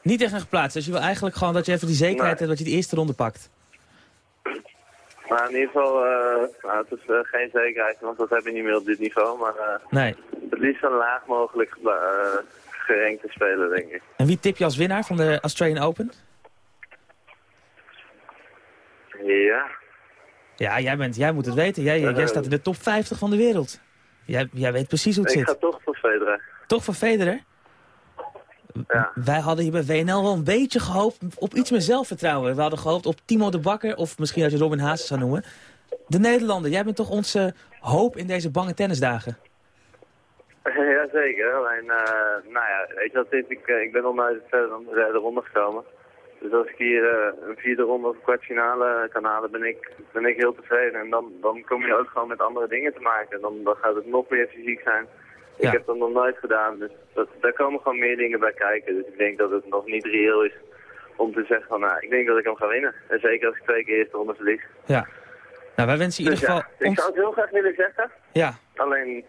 [SPEAKER 3] Niet tegen een geplaatst. Dus je wil eigenlijk gewoon dat je even die zekerheid
[SPEAKER 12] nee.
[SPEAKER 3] hebt dat je de eerste ronde pakt.
[SPEAKER 12] Maar in ieder geval, uh, nou, het is uh, geen zekerheid, want dat heb je niet meer op dit niveau. Maar
[SPEAKER 3] nee.
[SPEAKER 12] het liefst zo laag mogelijk gerankt te spelen, denk ik.
[SPEAKER 3] En wie tip je als winnaar van de Australian Open?
[SPEAKER 12] Ja.
[SPEAKER 3] Ja, jij, bent, jij moet het weten. Jij, jij staat in de top 50 van de wereld. Jij, jij weet precies hoe het
[SPEAKER 12] ik
[SPEAKER 3] zit.
[SPEAKER 12] Ik ga toch voor Federer.
[SPEAKER 3] Toch voor Federer?
[SPEAKER 12] Ja.
[SPEAKER 3] Wij hadden hier bij WNL wel een beetje gehoopt op iets meer zelfvertrouwen. We hadden gehoopt op Timo de Bakker, of misschien als je Robin Haase zou noemen. De Nederlander, jij bent toch onze hoop in deze bange tennisdagen?
[SPEAKER 12] Jazeker, alleen, uh, nou ja, weet je wat is, ik, ik ben al nooit verder dan de derde ronde gekomen. Dus als ik hier uh, een vierde ronde of kwartfinale kan halen, ben ik, ben ik heel tevreden. En dan, dan kom je ook gewoon met andere dingen te maken. Dan, dan gaat het nog meer fysiek zijn. Ik heb dat nog nooit gedaan, dus dat, daar komen gewoon meer dingen bij kijken. Dus ik denk dat het nog niet reëel is om te zeggen van, nou, ik denk dat ik hem ga winnen. En zeker als ik twee keer eerste ronde verlies.
[SPEAKER 3] Ja. Nou, wij wensen in
[SPEAKER 12] Dus
[SPEAKER 3] ieder
[SPEAKER 12] ja,
[SPEAKER 3] geval...
[SPEAKER 12] ik zou het heel graag willen zeggen,
[SPEAKER 3] Ja,
[SPEAKER 12] alleen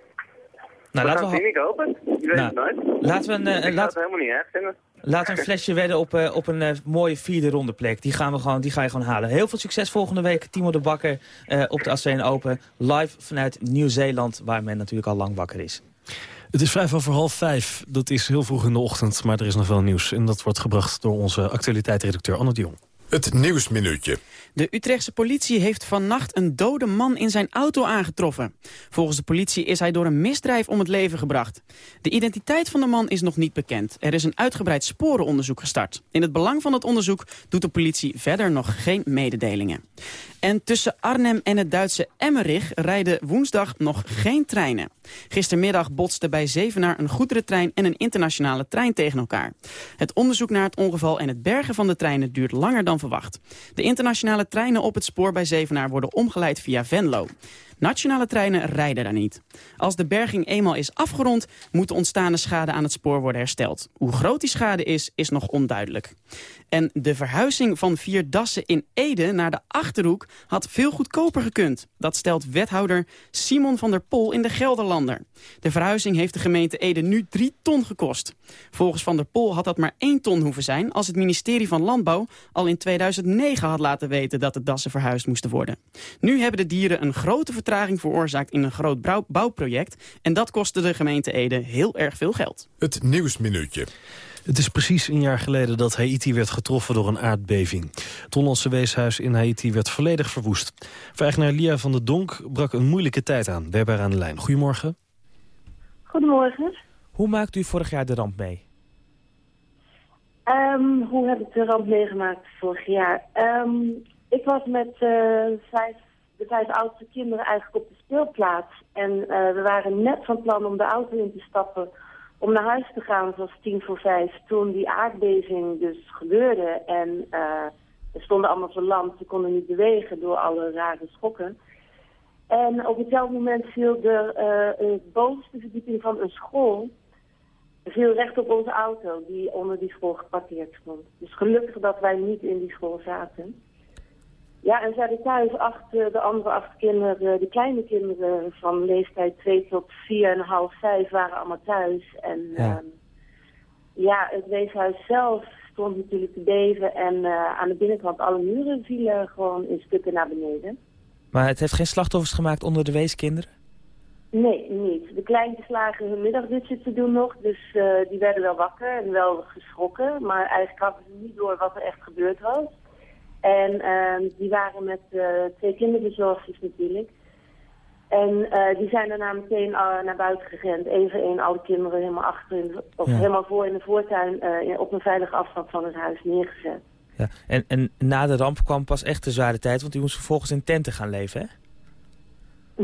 [SPEAKER 3] nou, laten we,
[SPEAKER 12] zien, ik hoop het. Je weet
[SPEAKER 3] Nou,
[SPEAKER 12] het nooit.
[SPEAKER 3] laten we een, eh,
[SPEAKER 12] ik
[SPEAKER 3] laat-
[SPEAKER 12] het helemaal niet erg vinden.
[SPEAKER 3] Laten we een flesje wedden op, eh, op een eh, mooie vierde ronde plek. Die, gaan we gewoon, die ga je gewoon halen. Heel veel succes volgende week. Timo de Bakker eh, op de Australian Open. Live vanuit Nieuw-Zeeland, waar men natuurlijk al lang wakker is.
[SPEAKER 4] Het is vijf over half vijf. Dat is heel vroeg in de ochtend, maar er is nog wel nieuws. En dat wordt gebracht door onze actualiteitsredacteur Anne de Jong.
[SPEAKER 2] Het Nieuwsminuutje.
[SPEAKER 13] De Utrechtse politie heeft vannacht een dode man in zijn auto aangetroffen. Volgens de politie is hij door een misdrijf om het leven gebracht. De identiteit van de man is nog niet bekend. Er is een uitgebreid sporenonderzoek gestart. In het belang van het onderzoek doet de politie verder nog geen mededelingen. En tussen Arnhem en het Duitse Emmerich rijden woensdag nog geen treinen. Gistermiddag botsten bij Zevenaar een goederentrein en een internationale trein tegen elkaar. Het onderzoek naar het ongeval en het bergen van de treinen duurt langer dan verwacht. De internationale treinen op het spoor bij Zevenaar worden omgeleid via Venlo. Nationale treinen rijden daar niet. Als de berging eenmaal is afgerond, moet de ontstaande schade aan het spoor worden hersteld. Hoe groot die schade is, is nog onduidelijk. En de verhuizing van vier dassen in Ede naar de Achterhoek had veel goedkoper gekund. Dat stelt wethouder Simon van der Pol in de Gelderlander. De verhuizing heeft de gemeente Ede nu drie ton gekost. Volgens Van der Pol had dat maar één ton hoeven zijn... als het ministerie van Landbouw al in 2009 had laten weten... dat de dassen verhuisd moesten worden. Nu hebben de dieren een grote vertraging veroorzaakt in een groot bouwproject... en dat kostte de gemeente Ede heel erg veel geld.
[SPEAKER 2] Het Nieuwsminuutje.
[SPEAKER 4] Het is precies een jaar geleden dat Haiti werd getroffen door een aardbeving. Het Hollandse weeshuis in Haiti werd volledig verwoest. Voor Lia van der Donk brak een moeilijke tijd aan. We hebben haar aan de lijn. Goedemorgen.
[SPEAKER 14] Goedemorgen.
[SPEAKER 3] Hoe maakt u vorig jaar de ramp mee?
[SPEAKER 14] Um, hoe heb ik de ramp meegemaakt vorig jaar? Um, ik was met uh, vijf, de vijf oudste kinderen eigenlijk op de speelplaats. En uh, we waren net van plan om de auto in te stappen om naar huis te gaan. Was tien voor vijf toen die aardbeving dus gebeurde. En uh, we stonden allemaal verlamd. Ze konden niet bewegen door alle rare schokken. En op hetzelfde moment viel uh, een bovenste verdieping van een school viel recht op onze auto die onder die school geparkeerd stond. Dus gelukkig dat wij niet in die school zaten. Ja, en zijn thuis acht, de andere acht kinderen, de kleine kinderen van leeftijd 2 tot 4,5, 5 waren allemaal thuis. En ja, uh, ja het weeshuis zelf stond natuurlijk te beven en uh, aan de binnenkant alle muren vielen gewoon in stukken naar beneden.
[SPEAKER 3] Maar het heeft geen slachtoffers gemaakt onder de weeskinderen?
[SPEAKER 14] Nee, niet. De kleintjes lagen hun middagdutje te doen nog, dus uh, die werden wel wakker en wel geschrokken. Maar eigenlijk hadden ze niet door wat er echt gebeurd was. En uh, die waren met uh, twee kinderbezorgers natuurlijk. En uh, die zijn daarna meteen naar buiten gerend. Eén voor één oude kinderen helemaal achter, in, of ja. helemaal voor in de voortuin op een veilige afstand van het huis neergezet.
[SPEAKER 3] Ja. En, en na de ramp kwam pas echt de zware tijd, want u moest vervolgens in tenten gaan leven, hè?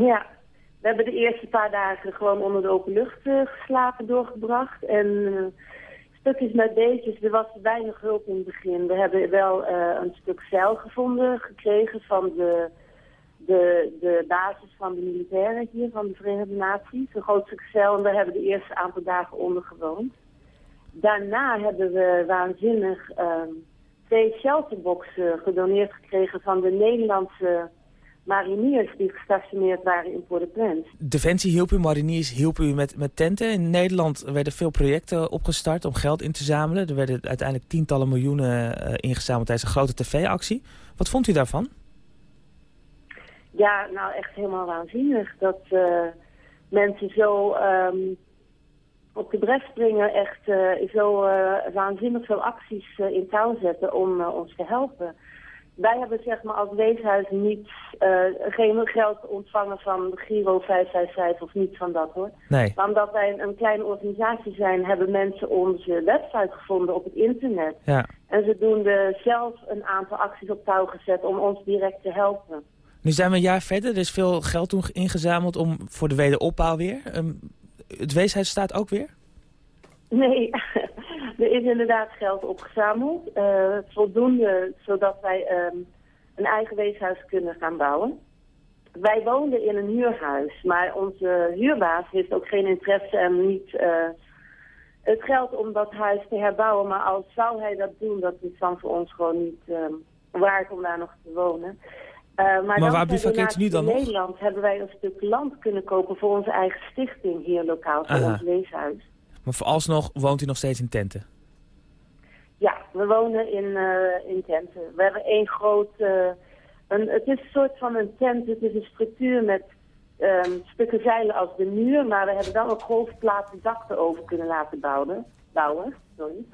[SPEAKER 14] Ja, we hebben de eerste paar dagen gewoon onder de open lucht geslapen doorgebracht. En stukjes met beetjes. Er was weinig hulp in het begin. We hebben wel uh, een stuk zeil gevonden gekregen van de, de, de basis van de militairen hier van de Verenigde Naties. Een groot stuk zeil en daar hebben we de eerste aantal dagen onder gewoond. Daarna hebben we waanzinnig uh, twee shelterboxen gedoneerd gekregen van de Nederlandse mariniers die gestationeerd waren in Port-au-Prince.
[SPEAKER 3] Defensie hielp u, mariniers hielpen u met, met tenten. In Nederland werden veel projecten opgestart om geld in te zamelen. Er werden uiteindelijk tientallen miljoenen uh, ingezameld tijdens een grote tv-actie. Wat vond u daarvan?
[SPEAKER 14] Ja, nou echt helemaal waanzinnig dat uh, mensen zo um, op de bres springen. Echt uh, zo waanzinnig veel acties in touw zetten om ons te helpen wij hebben zeg maar als weeshuis niet, uh, geen geld ontvangen van Giro 555 of niet van dat hoor.
[SPEAKER 3] Nee.
[SPEAKER 14] Maar omdat wij een, een, kleine organisatie zijn, hebben mensen onze website gevonden op het internet.
[SPEAKER 3] Ja.
[SPEAKER 14] En ze doen de zelf een aantal acties op touw gezet om ons direct te helpen.
[SPEAKER 3] Nu zijn we een jaar verder, er is veel geld toen ingezameld om, voor de wederopbouw weer. Um, het weeshuis staat ook weer?
[SPEAKER 14] Nee, er is inderdaad geld opgezameld. Uh, voldoende zodat wij um, een eigen weeshuis kunnen gaan bouwen. Wij woonden in een huurhuis, maar onze huurbaas heeft ook geen interesse en niet uh, het geld om dat huis te herbouwen. Maar als zou hij dat doen, dat is dan voor ons gewoon niet um, waard om daar nog te wonen. Uh, maar,
[SPEAKER 3] maar waar bivakkeert nu dan
[SPEAKER 14] in
[SPEAKER 3] nog?
[SPEAKER 14] In Nederland hebben wij een stuk land kunnen kopen voor onze eigen stichting hier lokaal, voor
[SPEAKER 3] Aha.
[SPEAKER 14] ons weeshuis.
[SPEAKER 3] Maar vooralsnog woont u nog steeds in tenten?
[SPEAKER 14] Ja, we wonen in, uh, in tenten. We hebben één groot... Uh, een, het is een soort van een tent. Het is een structuur met um, stukken zeilen als de muur. Maar we hebben dan ook golfplaten dak erover kunnen laten bouwen. bouwen sorry.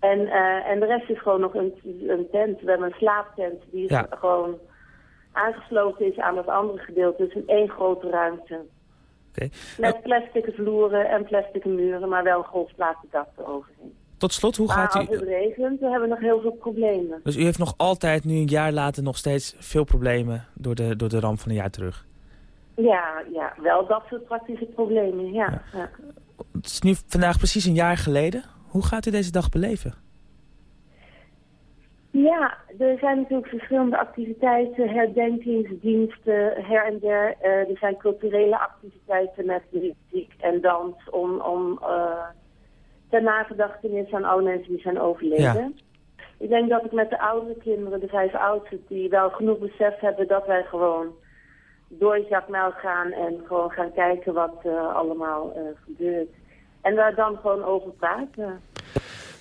[SPEAKER 14] En, eh, en de rest is gewoon nog een, een tent. We hebben een slaaptent die
[SPEAKER 3] Ja.
[SPEAKER 14] gewoon aangesloten is aan het andere gedeelte. Dus in één grote ruimte. Met plastic vloeren en plastic muren, maar wel golfplaten dak eroverheen.
[SPEAKER 3] Tot slot, hoe gaat
[SPEAKER 14] als
[SPEAKER 3] u...
[SPEAKER 14] het regent, we hebben nog heel veel problemen.
[SPEAKER 3] Dus u heeft nog altijd, nu een jaar later, nog steeds veel problemen door de, door de ramp van een jaar terug.
[SPEAKER 14] Ja, ja, wel dat soort praktische problemen, ja. ja.
[SPEAKER 3] Het is nu vandaag precies een jaar geleden. Hoe gaat u deze dag beleven?
[SPEAKER 14] Ja, er zijn natuurlijk verschillende activiteiten, herdenkingsdiensten, her en der. Eh, er zijn culturele activiteiten met muziek en dans om, om eh, ter nagedachtenis aan alle mensen die zijn overleden. Ik denk dat ik met de oudere kinderen, de vijf oudsten, die wel genoeg besef hebben dat wij gewoon door Jacmel gaan en gewoon gaan kijken wat eh, allemaal gebeurt. En daar dan gewoon over praten.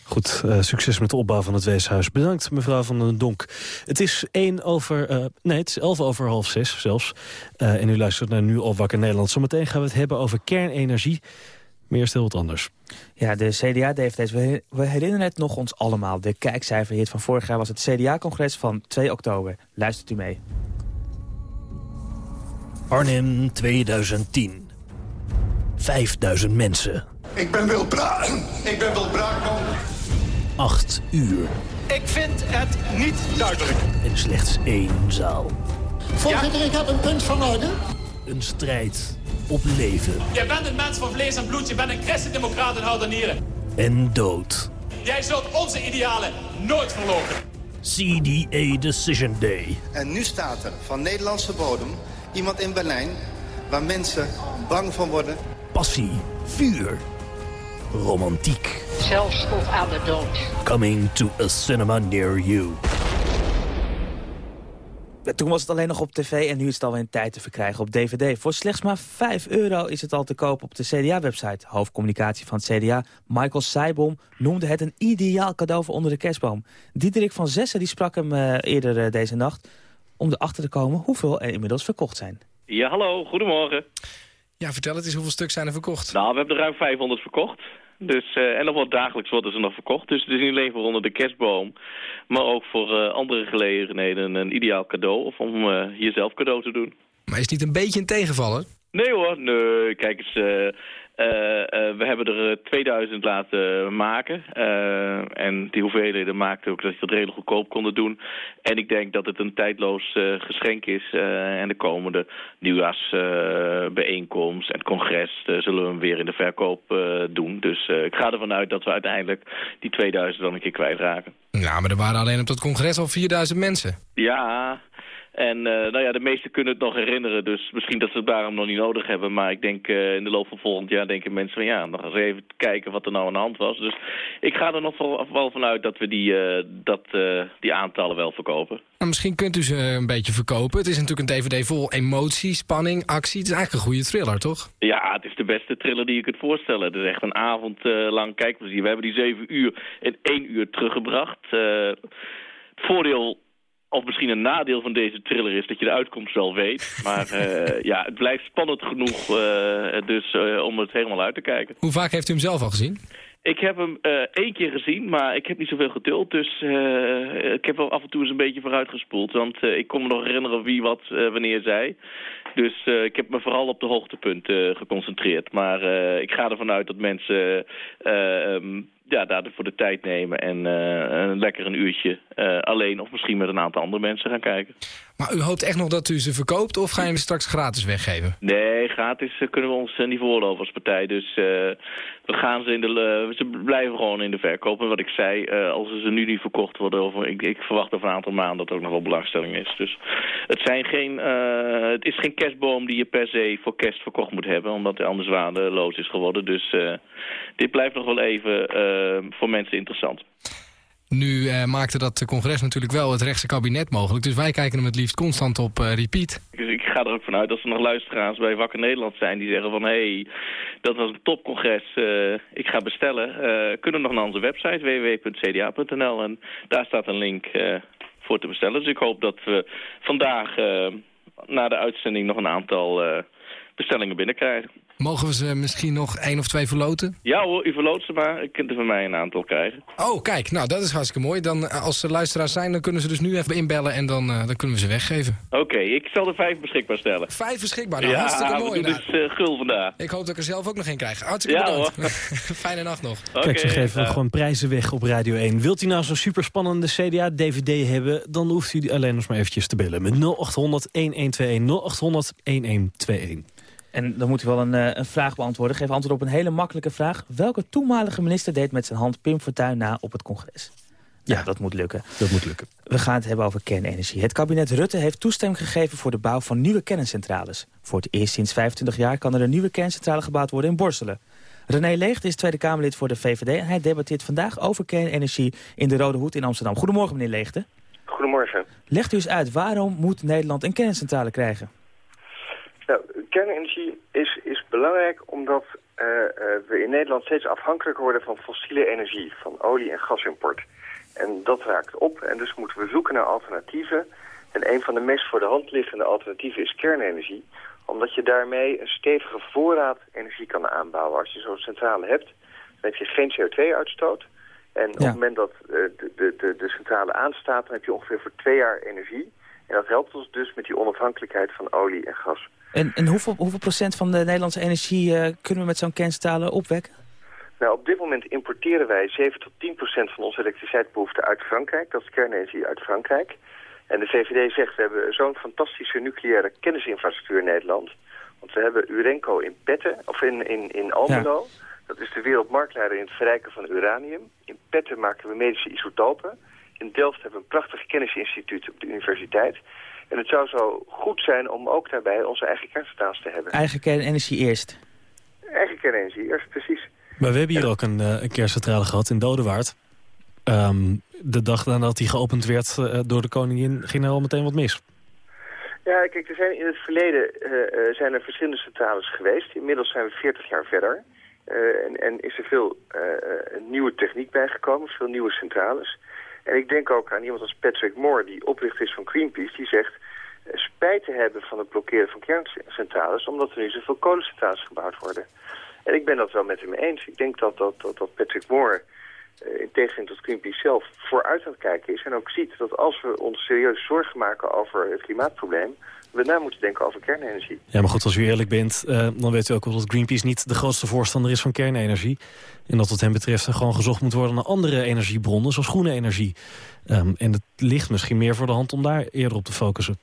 [SPEAKER 4] Goed, eh, succes met de opbouw van het Weeshuis. Bedankt, mevrouw Van den Donk. Het is 1 over, eh, nee, het is 11 over half 6 zelfs. Eh, en u luistert naar Nu al wakker Nederland. Zometeen gaan we het hebben over kernenergie. Meer stil wat anders.
[SPEAKER 3] Ja, de CDA-DVD's, we, we herinneren het nog ons allemaal. De kijkcijferhit van vorig jaar was het CDA-congres van 2 oktober. Luistert u mee.
[SPEAKER 4] Arnhem 2010. 5000 mensen.
[SPEAKER 15] Ik ben Wil Bra ik ben Wil Braakman.
[SPEAKER 4] 8 uur.
[SPEAKER 15] Ik vind het niet duidelijk.
[SPEAKER 4] En slechts één zaal.
[SPEAKER 15] Voorzitter, ik heb een punt van orde.
[SPEAKER 4] Een strijd op leven
[SPEAKER 16] Je bent een mens van vlees en bloed. Je bent een christendemocraat en houdt nieren.
[SPEAKER 4] en dood.
[SPEAKER 16] Jij zult onze idealen nooit verlopen.
[SPEAKER 4] CDA Decision Day.
[SPEAKER 17] En nu staat er van Nederlandse bodem iemand in Berlijn waar mensen bang van worden.
[SPEAKER 4] Passie, vuur, romantiek.
[SPEAKER 18] Zelfs tot aan de dood.
[SPEAKER 4] Coming to a cinema near you.
[SPEAKER 3] Toen was het alleen nog op tv en nu is het alweer een tijd te verkrijgen op dvd. Voor slechts maar 5 euro is het al te koop op de CDA-website. Hoofdcommunicatie van het CDA, Michael Seibom, noemde het een ideaal cadeau voor onder de kerstboom. Diederik van Zessen die sprak hem eh, eerder eh, deze nacht om erachter te komen hoeveel er inmiddels verkocht zijn.
[SPEAKER 19] Ja, hallo, goedemorgen.
[SPEAKER 20] Ja, vertel het eens, hoeveel stuk zijn er verkocht?
[SPEAKER 19] Nou, we hebben er ruim 500 verkocht. Dus, eh, en nog wel dagelijks worden ze nog verkocht. Dus het is niet alleen voor onder de kerstboom, maar ook voor eh, andere gelegenheden een ideaal cadeau. Of om eh, jezelf cadeau te doen.
[SPEAKER 20] Maar is het niet een beetje een tegenvaller?
[SPEAKER 19] Nee hoor, nee. Kijk eens, we hebben er eh, 2000 laten maken. Eh, en die hoeveelheden maakten ook dat je dat redelijk goedkoop konden doen. En ik denk dat het een tijdloos eh, geschenk is. eh, en de komende nieuwjaarsbijeenkomst en congres eh, zullen we hem weer in de verkoop eh, doen. Dus eh, ik ga ervan uit dat we uiteindelijk die 2000 dan een keer kwijtraken.
[SPEAKER 20] Nou, maar er waren alleen op dat congres al 4000 mensen.
[SPEAKER 19] Ja, en eh, nou ja, de meesten kunnen het nog herinneren, dus misschien dat ze het daarom nog niet nodig hebben. Maar ik denk eh, in de loop van volgend jaar denken mensen van ja, nog eens even kijken wat er nou aan de hand was. Dus ik ga er nog wel, wel van uit dat we die, eh, dat, die aantallen wel verkopen.
[SPEAKER 20] Nou, misschien kunt u ze een beetje verkopen. Het is natuurlijk een dvd vol emotie, spanning, actie. Het is eigenlijk een goede thriller, toch?
[SPEAKER 19] Ja, het is de beste thriller die je kunt voorstellen. Het is echt een avond lang kijkplezier. We hebben die zeven uur in één uur teruggebracht. Het voordeel, of misschien een nadeel van deze thriller is dat je de uitkomst wel weet. Maar eh, ja, het blijft spannend genoeg eh, dus, eh, om het helemaal uit te kijken.
[SPEAKER 20] Hoe vaak heeft u hem zelf al gezien?
[SPEAKER 19] Ik heb hem één keer gezien, maar ik heb niet zoveel geduld. Dus ik heb wel af en toe eens een beetje vooruitgespoeld. Want ik kon me nog herinneren wie wat wanneer zei. Dus ik heb me vooral op de hoogtepunten geconcentreerd. Maar ik ga ervan uit dat mensen eh, ehm, ja, daarvoor de tijd nemen... en een lekker een uurtje eh, alleen of misschien met een aantal andere mensen gaan kijken.
[SPEAKER 20] Maar u hoopt echt nog dat u ze verkoopt of ga je hem straks gratis weggeven?
[SPEAKER 19] Nee, gratis kunnen we ons niet veroorloven als partij. Dus we gaan ze in de, ze blijven gewoon in de verkoop. En wat ik zei, als ze nu niet verkocht worden, of ik, ik verwacht over een aantal maanden dat er ook nog wel belangstelling is. Dus het, zijn geen, het is geen kerstboom die je per se voor kerst verkocht moet hebben, omdat hij anders waardeloos is geworden. Dus dit blijft nog wel even voor mensen interessant.
[SPEAKER 20] Nu eh, maakte dat congres natuurlijk wel het rechtse kabinet mogelijk. Dus wij kijken hem het liefst constant op eh, repeat.
[SPEAKER 19] Dus ik ga er ook vanuit dat er nog luisteraars bij Wakker Nederland zijn die zeggen van... hé, hey, dat was een topcongres, eh, ik ga bestellen. Kunnen nog naar onze website www.cda.nl en daar staat een link voor te bestellen. Dus ik hoop dat we vandaag na de uitzending nog een aantal bestellingen binnenkrijgen.
[SPEAKER 20] Mogen we ze misschien nog één of twee verloten?
[SPEAKER 19] Ja hoor, u verloot ze maar. Ik kunt er van mij een aantal krijgen.
[SPEAKER 20] Oh, kijk, nou dat is hartstikke mooi. Dan, eh, als ze luisteraars zijn, dan kunnen ze dus nu even inbellen en dan, eh, dan kunnen we ze weggeven.
[SPEAKER 19] Oké, ik zal er vijf beschikbaar stellen.
[SPEAKER 20] Vijf beschikbaar, nou,
[SPEAKER 19] ja,
[SPEAKER 20] hartstikke mooi.
[SPEAKER 19] we doen
[SPEAKER 20] nou.
[SPEAKER 19] dus eh, gul vandaag.
[SPEAKER 20] Ik hoop dat ik er zelf ook nog één krijg. Hartstikke
[SPEAKER 19] Ja,
[SPEAKER 20] bedankt. Fijne nacht nog.
[SPEAKER 4] Kijk, ze geven gewoon prijzen weg op Radio 1. Wilt u nou zo'n superspannende CDA-DVD hebben... dan hoeft u die alleen nog maar eventjes te bellen met 0800-1121. 0800-1121.
[SPEAKER 3] En dan moet u wel een, eh, een vraag beantwoorden. Geef antwoord op een hele makkelijke vraag. Welke toenmalige minister deed met zijn hand Pim Fortuyn na op het congres? Ja, dat moet lukken.
[SPEAKER 4] Dat moet lukken.
[SPEAKER 3] We gaan het hebben over kernenergie. Het kabinet Rutte heeft toestemming gegeven voor de bouw van nieuwe kerncentrales. Voor het eerst sinds 25 jaar kan er een nieuwe kerncentrale gebouwd worden in Borselen. René Leegt is Tweede Kamerlid voor de VVD en hij debatteert vandaag over kernenergie in de Rode Hoed in Amsterdam. Goedemorgen meneer Leegte.
[SPEAKER 21] Goedemorgen.
[SPEAKER 3] Legt u eens uit, waarom moet Nederland een kerncentrale krijgen?
[SPEAKER 21] Nou, kernenergie is, is belangrijk omdat eh, eh, we in Nederland steeds afhankelijker worden van fossiele energie, van olie- en gasimport. En dat raakt op en dus moeten we zoeken naar alternatieven. En een van de meest voor de hand liggende alternatieven is kernenergie. Omdat je daarmee een stevige voorraad energie kan aanbouwen. Als je zo'n centrale hebt, dan heb je geen CO2-uitstoot. En op het moment dat eh, de, de, de, de centrale aanstaat, dan heb je ongeveer voor twee jaar energie. En dat helpt ons dus met die onafhankelijkheid van olie en gas.
[SPEAKER 3] En, en hoeveel, hoeveel procent van de Nederlandse energie eh, kunnen we met zo'n kerncentrale opwekken?
[SPEAKER 21] Nou, op dit moment importeren wij 7 tot 10 procent van onze elektriciteitsbehoefte uit Frankrijk. Dat is kernenergie uit Frankrijk. En de VVD zegt, we hebben zo'n fantastische nucleaire kennisinfrastructuur in Nederland. Want we hebben Urenco in Petten, of in, in, in Almelo. Dat is de wereldmarktleider in het verrijken van uranium. In Petten maken we medische isotopen. In Delft hebben we een prachtig kennisinstituut op de universiteit. En het zou zo goed zijn om ook daarbij onze eigen kerncentrales te hebben.
[SPEAKER 3] Eigen kernenergie eerst.
[SPEAKER 21] Eigen kernenergie, eerst precies.
[SPEAKER 4] Maar we hebben hier ook een, eh, een kerncentrale gehad in Dodewaard. Ehm, de dag nadat die geopend werd eh, door de koningin ging er al meteen wat mis.
[SPEAKER 21] Ja, kijk, er zijn in het verleden eh, eh, zijn er verschillende centrales geweest. Inmiddels zijn we 40 jaar verder. Eh, en, en is er veel nieuwe techniek bijgekomen, veel nieuwe centrales. En ik denk ook aan iemand als Patrick Moore, die oprichter is van Greenpeace, die zegt eh, spijt te hebben van het blokkeren van kerncentrales, omdat er nu zoveel kolencentrales gebouwd worden. En ik ben dat wel met hem eens. Ik denk dat, dat, dat, dat Patrick Moore, eh, in tegenstelling tot Greenpeace zelf, vooruit aan het kijken is. En ook ziet dat als we ons serieus zorgen maken over het klimaatprobleem, we na moeten denken over kernenergie.
[SPEAKER 4] Ja, maar goed, als u eerlijk bent, eh, dan weet u ook wel dat Greenpeace niet de grootste voorstander is van kernenergie. En dat wat hem betreft er gewoon gezocht moet worden naar andere energiebronnen, zoals groene energie. Ehm, en het ligt misschien meer voor de hand om daar eerder op te focussen.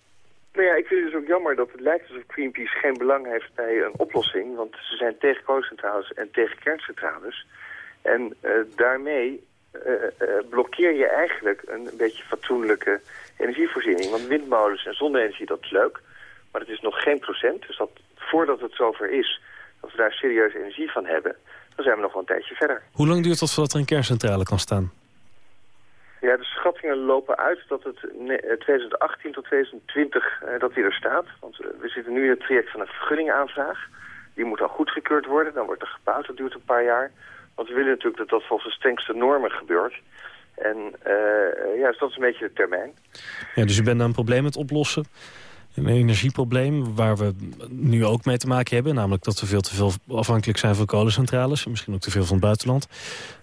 [SPEAKER 21] Nou ja, ik vind het dus ook jammer dat het lijkt alsof Greenpeace geen belang heeft bij een oplossing. Want ze zijn tegen kolencentrales en tegen kerncentrales. En eh, daarmee eh, blokkeer je eigenlijk een beetje fatsoenlijke energievoorziening. Want windmolens en zonne-energie, dat is leuk. Maar het is nog geen procent. Dus dat, voordat het zover is dat we daar serieus energie van hebben... dan zijn we nog wel een tijdje verder.
[SPEAKER 4] Hoe lang duurt het voordat er een kerncentrale kan staan?
[SPEAKER 21] Ja, de schattingen lopen uit dat het ne- eh, 2018 tot 2020 eh, dat die er staat. Want eh, we zitten nu in het traject van een vergunningaanvraag. Die moet dan goedgekeurd worden, dan wordt er gebouwd, dat duurt een paar jaar. Want we willen natuurlijk dat dat volgens de strengste normen gebeurt. En eh, ja, dus dat is een beetje de termijn.
[SPEAKER 4] Ja, dus u bent daar een probleem met oplossen. Een energieprobleem waar we nu ook mee te maken hebben. Namelijk dat we veel te veel afhankelijk zijn van kolencentrales. en Misschien ook te veel van het buitenland.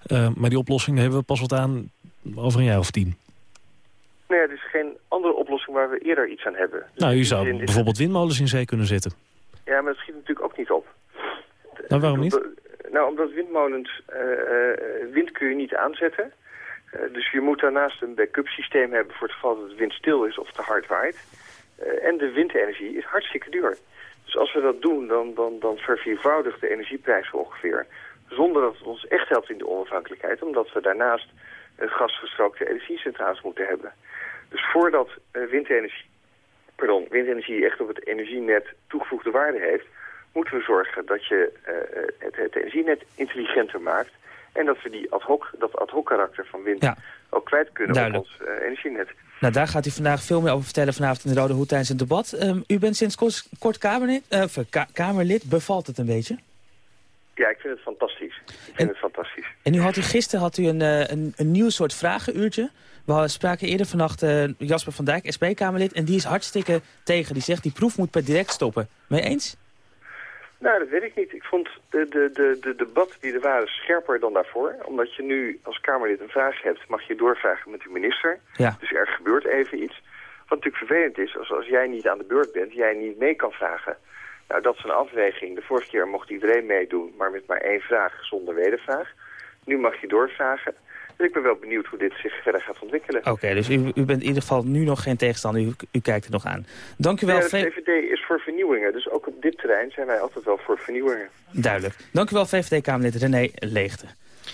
[SPEAKER 4] Eh, maar die oplossing hebben we pas wat aan over een jaar of tien.
[SPEAKER 21] Nou ja, er is geen andere oplossing waar we eerder iets aan hebben. Dus
[SPEAKER 4] Nou, u zou bijvoorbeeld windmolens in zee kunnen zetten.
[SPEAKER 21] Ja, maar dat schiet natuurlijk ook niet op.
[SPEAKER 4] Nou, waarom niet?
[SPEAKER 21] Nou, omdat windmolens, eh, eh, wind kun je niet aanzetten. Eh, dus je moet daarnaast een backup systeem hebben voor het geval dat het wind stil is of te hard waait. Eh, en de windenergie is hartstikke duur. Dus als we dat doen, dan, dan, dan verviervoudigt de energieprijs ongeveer. Zonder dat het ons echt helpt in de onafhankelijkheid. Omdat we daarnaast een gasgestrookte energiecentrales moeten hebben. Dus voordat eh, windenergie, pardon, windenergie echt op het energienet toegevoegde waarde heeft... moeten we zorgen dat je eh, eh, het, het energienet intelligenter maakt... en dat we die ad hoc, dat ad hoc karakter van wind ook kwijt kunnen
[SPEAKER 3] Duidelijk.
[SPEAKER 21] op ons eh, energienet.
[SPEAKER 3] Nou, daar gaat u vandaag veel meer over vertellen vanavond in de Rode Hoed tijdens het debat. Ehm, u bent sinds kort, kort kamerlid, eh, ka- Kamerlid. Bevalt het een beetje?
[SPEAKER 21] Ja, ik vind het fantastisch. Ik vind het fantastisch.
[SPEAKER 3] En nu had u gisteren had u een, eh, een, een nieuw soort vragenuurtje. We spraken eerder vannacht Jasper van Dijk, SP-Kamerlid. En die is hartstikke tegen. Die zegt die proef moet per direct stoppen. Mee eens?
[SPEAKER 21] Nou, dat weet ik niet. Ik vond de, de, de, de debatten die er waren scherper dan daarvoor. Omdat je nu als Kamerlid een vraag hebt, mag je doorvragen met uw minister.
[SPEAKER 8] Ja.
[SPEAKER 21] Dus er gebeurt even iets. Wat natuurlijk vervelend is, als, als jij niet aan de beurt bent, jij niet mee kan vragen. Nou, dat is een afweging. De vorige keer mocht iedereen meedoen, maar met maar één vraag zonder wedervraag. Nu mag je doorvragen. Dus ik ben wel benieuwd hoe dit zich verder gaat ontwikkelen.
[SPEAKER 8] Oké, dus u, u bent in ieder geval nu nog geen tegenstander. U, u kijkt er nog aan. Dank u wel.
[SPEAKER 21] Ja, de VVD is voor vernieuwingen. Dus ook op dit terrein zijn wij altijd wel voor vernieuwingen.
[SPEAKER 8] Duidelijk. Dank u wel, VVD-Kamerlid René Leegte.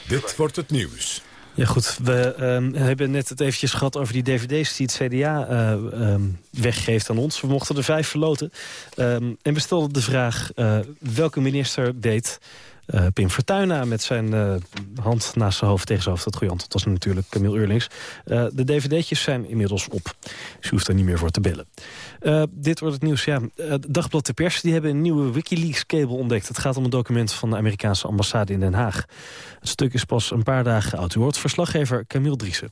[SPEAKER 2] Dit wordt het nieuws.
[SPEAKER 4] Ja goed, we ehm, hebben net het eventjes gehad over die dvd's die het CDA eh, ehm, weggeeft aan ons. We mochten er vijf verloten. Ehm, en we stelden de vraag eh, welke minister deed eh, Pim Fortuyn met zijn eh, hand naast zijn hoofd tegen zijn hoofd. Dat goede antwoord was natuurlijk Camille Eurlings. Eh, de dvd'tjes zijn inmiddels op. Dus u hoeft er niet meer voor te bellen. Dit wordt het nieuws. Ja, Dagblad de Pers die hebben een nieuwe Wikileaks-kabel ontdekt. Het gaat om een document van de Amerikaanse ambassade in Den Haag. Het stuk is pas een paar dagen oud. U hoort verslaggever Camille Driessen.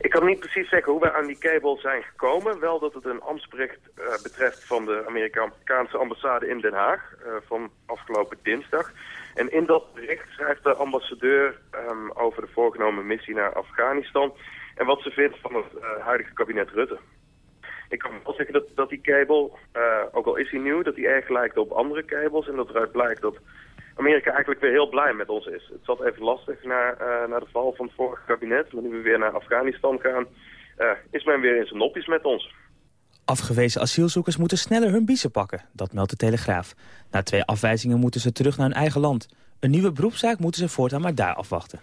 [SPEAKER 22] Ik kan niet precies zeggen hoe wij aan die kabel zijn gekomen. Wel dat het een ambtsbericht betreft van de Amerikaanse ambassade in Den Haag van afgelopen dinsdag. En in dat bericht schrijft de ambassadeur um, over de voorgenomen missie naar Afghanistan en wat ze vindt van het uh, huidige kabinet Rutte. Ik kan wel zeggen dat, dat die kabel, ook al is hij nieuw, dat hij erg lijkt op andere kabels en dat eruit blijkt dat Amerika eigenlijk weer heel blij met ons is. Het zat even lastig na, uh, na de val van het vorige kabinet. Maar nu we weer naar Afghanistan gaan, is men weer in zijn nopjes met ons.
[SPEAKER 8] Afgewezen asielzoekers moeten sneller hun biezen pakken, dat meldt de Telegraaf. Na twee afwijzingen moeten ze terug naar hun eigen land. Een nieuwe beroepszaak moeten ze voortaan maar daar afwachten.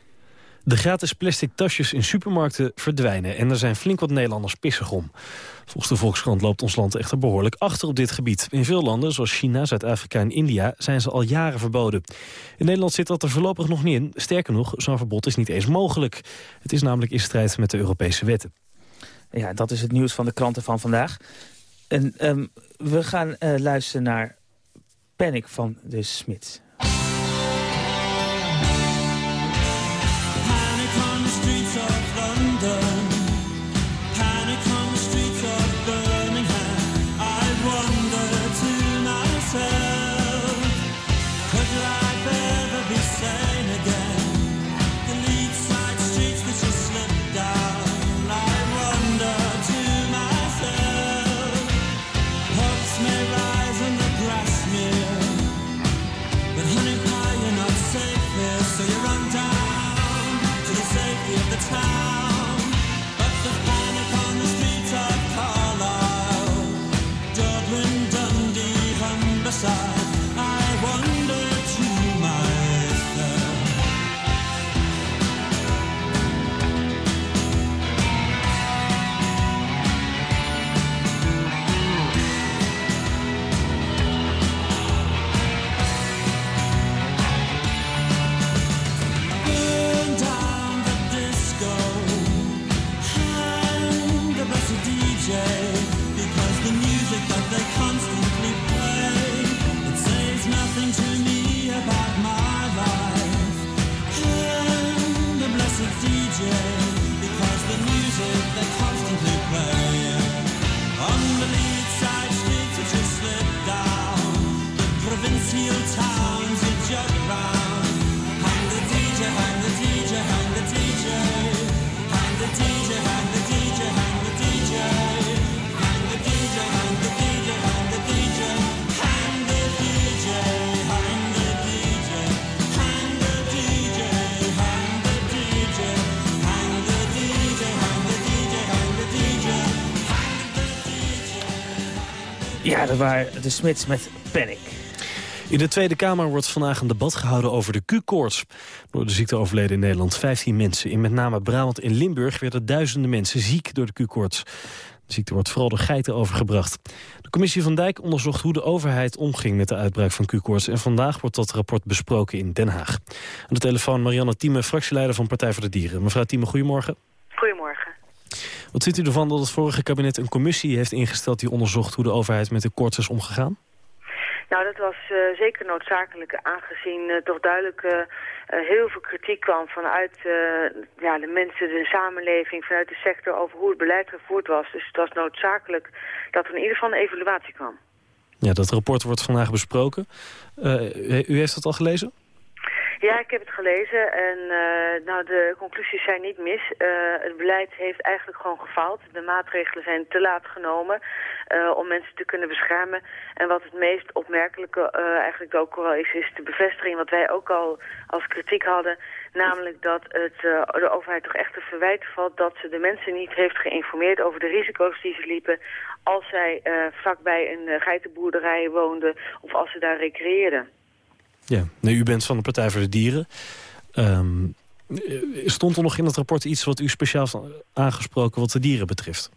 [SPEAKER 4] De gratis plastic tasjes in supermarkten verdwijnen en er zijn flink wat Nederlanders pissig om. Volgens de Volkskrant loopt ons land echter behoorlijk achter op dit gebied. In veel landen, zoals China, Zuid-Afrika en India, zijn ze al jaren verboden. In Nederland zit dat er voorlopig nog niet in. Sterker nog, zo'n verbod is niet eens mogelijk. Het is namelijk in strijd met de Europese wetten.
[SPEAKER 8] Ja, dat is het nieuws van de kranten van vandaag. En um, we gaan uh, luisteren naar Panic van de Smit. Waren de Smits met Panic.
[SPEAKER 4] In de Tweede Kamer wordt vandaag een debat gehouden over de Q-koorts. Door de ziekte overleden in Nederland 15 mensen. In met name Brabant en Limburg werden duizenden mensen ziek door de Q-koorts. De ziekte wordt vooral door geiten overgebracht. De commissie van Dijk onderzocht hoe de overheid omging met de uitbraak van Q-koorts. En vandaag wordt dat rapport besproken in Den Haag. Aan de telefoon Marianne Thieme, fractieleider van Partij voor de Dieren. Mevrouw Thieme. Goedemorgen. Wat vindt u ervan dat het vorige kabinet een commissie heeft ingesteld... die onderzocht hoe de overheid met de koorts is omgegaan?
[SPEAKER 23] Nou, dat was uh, zeker noodzakelijk aangezien uh, toch duidelijk uh, heel veel kritiek kwam vanuit ja, de mensen, de samenleving, vanuit de sector over hoe het beleid gevoerd was. Dus het was noodzakelijk dat er in ieder geval een evaluatie kwam.
[SPEAKER 4] Ja, dat rapport wordt vandaag besproken. U heeft het al gelezen?
[SPEAKER 23] Ja, ik heb het gelezen en uh, nou, de conclusies zijn niet mis. Uh, het beleid heeft eigenlijk gewoon gefaald. De maatregelen zijn te laat genomen uh, om mensen te kunnen beschermen. En wat het meest opmerkelijke eigenlijk ook wel is, is de bevestiging wat wij ook al als kritiek hadden. Namelijk dat het de overheid toch echt te verwijten valt dat ze de mensen niet heeft geïnformeerd over de risico's die ze liepen als zij vlakbij een geitenboerderij woonden of als ze daar recreëerden.
[SPEAKER 4] Ja, nu, u bent van de Partij voor de Dieren. Um, stond er nog in het rapport iets wat u speciaal aangesproken wat de dieren betreft?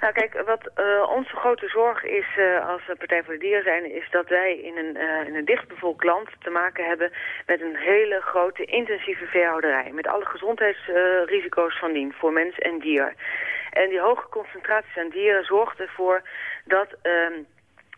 [SPEAKER 23] Nou kijk, wat uh, onze grote zorg is uh, als Partij voor de Dieren zijn... is dat wij in een, uh, in een dichtbevolkt land te maken hebben... met een hele grote intensieve veehouderij. Met alle gezondheidsrisico's van dien voor mens en dier. En die hoge concentraties aan dieren zorgt ervoor dat... Ehm,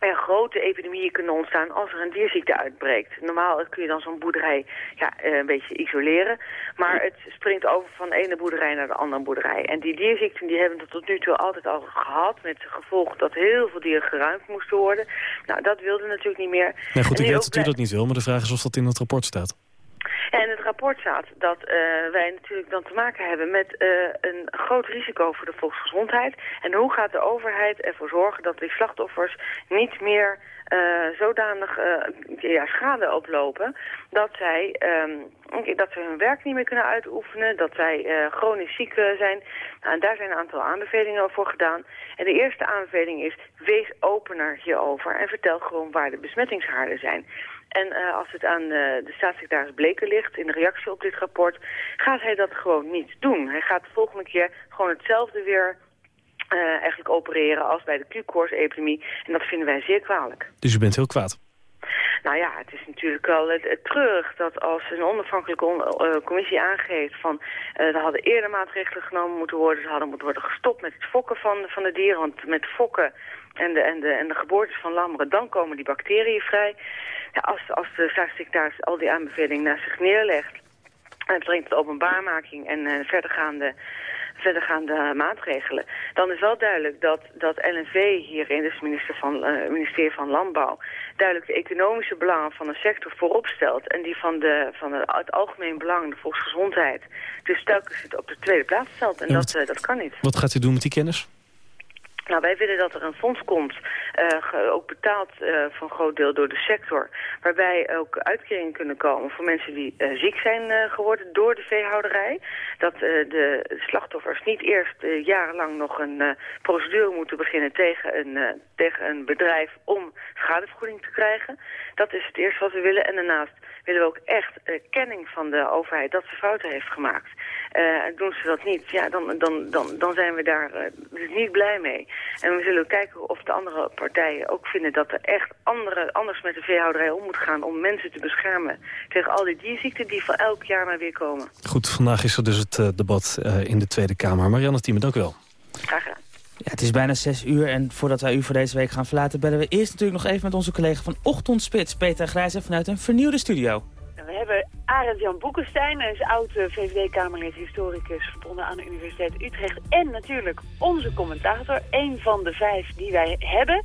[SPEAKER 23] er grote epidemieën kunnen ontstaan als er een dierziekte uitbreekt. Normaal kun je dan zo'n boerderij ja, eh, een beetje isoleren. Maar het springt over van de ene boerderij naar de andere boerderij. En die dierziekten die hebben we tot nu toe altijd al gehad. Met het gevolg dat heel veel dieren geruimd moesten worden. Nou, dat wilde natuurlijk niet meer.
[SPEAKER 4] Nee, goed, ik weet dat u dat niet wil. Maar de vraag is of dat in het rapport staat.
[SPEAKER 23] Rapport staat dat uh, wij natuurlijk dan te maken hebben met uh, een groot risico voor de volksgezondheid. En hoe gaat de overheid ervoor zorgen dat die slachtoffers niet meer uh, zodanig ja, schade oplopen dat zij, um, dat ze hun werk niet meer kunnen uitoefenen, dat zij chronisch ziek zijn. Nou, daar zijn een aantal aanbevelingen voor gedaan. En de eerste aanbeveling is, wees opener hierover en vertel gewoon waar de besmettingshaarden zijn. En uh, als het aan uh, de staatssecretaris Bleker ligt, in de reactie op dit rapport, gaat hij dat gewoon niet doen. Hij gaat de volgende keer gewoon hetzelfde weer uh, eigenlijk opereren als bij de Q-koorts-epidemie. En dat vinden wij zeer kwalijk.
[SPEAKER 4] Dus u bent heel kwaad?
[SPEAKER 23] Nou ja, het is natuurlijk wel treurig dat als een onafhankelijke on, uh, commissie aangeeft van uh, er hadden eerder maatregelen genomen moeten worden, ze hadden moeten worden gestopt met het fokken van, van de dieren, want met fokken en de, en, de, en de geboortes van lammeren, dan komen die bacteriën vrij. Ja, als, als de staatssecretaris al die aanbevelingen naar zich neerlegt... en het brengt tot openbaarmaking en uh, verdergaande, verdergaande maatregelen... dan is wel duidelijk dat, dat LNV hierin, dus minister van, uh, ministerie van Landbouw... duidelijk de economische belangen van de sector voorop stelt... en die van, de, van het algemeen belang, de volksgezondheid... dus telkens op de tweede plaats stelt. En, dat, uh, dat kan niet.
[SPEAKER 4] Wat gaat u doen met die kennis?
[SPEAKER 23] Nou, wij willen dat er een fonds komt, uh, ook betaald voor een groot deel door de sector, waarbij ook uitkeringen kunnen komen voor mensen die uh, ziek zijn geworden door de veehouderij. Dat de slachtoffers niet eerst jarenlang nog een procedure moeten beginnen tegen een, tegen een bedrijf om schadevergoeding te krijgen. Dat is het eerste wat we willen. En daarnaast willen we ook echt kenning van de overheid dat ze fouten heeft gemaakt. En doen ze dat niet, ja, dan, dan, dan, dan zijn we daar dus niet blij mee. En we zullen kijken of de andere partijen ook vinden dat er echt andere, anders met de veehouderij om moet gaan... om mensen te beschermen tegen al die dierziekten die van elk jaar maar weer komen.
[SPEAKER 4] Goed, vandaag is er dus het uh, debat uh, in de Tweede Kamer. Marianne Thieme, dank u wel.
[SPEAKER 3] Het is bijna zes uur en voordat wij u voor deze week gaan verlaten... bellen we eerst natuurlijk nog even met onze collega van Ochtendspits... Peter Grijzer vanuit een vernieuwde studio.
[SPEAKER 24] We hebben Arend Jan Boekenstein, hij is oud VVD-Kamerlid, historicus, verbonden aan de Universiteit Utrecht. En natuurlijk onze commentator, een van de vijf die wij hebben.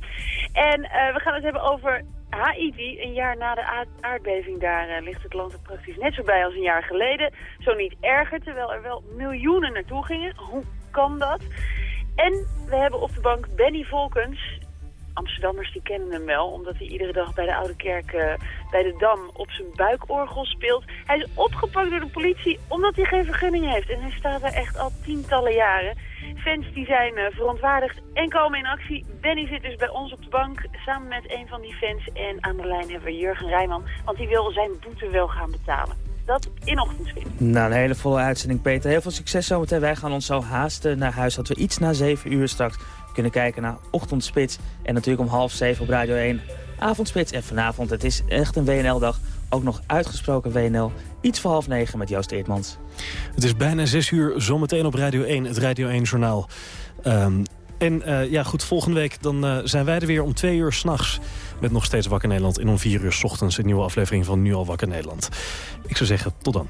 [SPEAKER 24] En uh, we gaan het hebben over Haiti. Een jaar na de aardbeving daar uh, ligt het land er praktisch net zo bij als een jaar geleden. Zo niet erger, terwijl er wel miljoenen naartoe gingen. Hoe kan dat? En we hebben op de bank Benny Volkens, Amsterdammers die kennen hem wel, omdat hij iedere dag bij de Oude Kerk uh, bij de Dam op zijn buikorgel speelt. Hij is opgepakt door de politie omdat hij geen vergunning heeft. En hij staat er echt al tientallen jaren. Fans die zijn uh, verontwaardigd en komen in actie. Benny zit dus bij ons op de bank samen met een van die fans. En aan de lijn hebben we Jurgen Rijman, want die wil zijn boete wel gaan betalen. Dat in ochtendspit.
[SPEAKER 3] Nou, een hele volle uitzending, Peter. Heel veel succes zometeen. Wij gaan ons zo haasten naar huis dat we iets na zeven uur straks kunnen kijken naar Ochtendspits. En natuurlijk om half zeven op Radio 1 Avondspits. En vanavond, het is echt een WNL-dag. Ook nog uitgesproken WNL. Iets voor half negen met Joost Eertmans.
[SPEAKER 4] Het is bijna zes uur, zometeen op Radio 1, het Radio 1-journaal. Um, en uh, ja, goed, volgende week dan uh, zijn wij er weer om twee uur s'nachts... met nog steeds Wakker Nederland. En om vier uur s ochtends een nieuwe aflevering van Nu al Wakker Nederland. Ik zou zeggen, tot dan.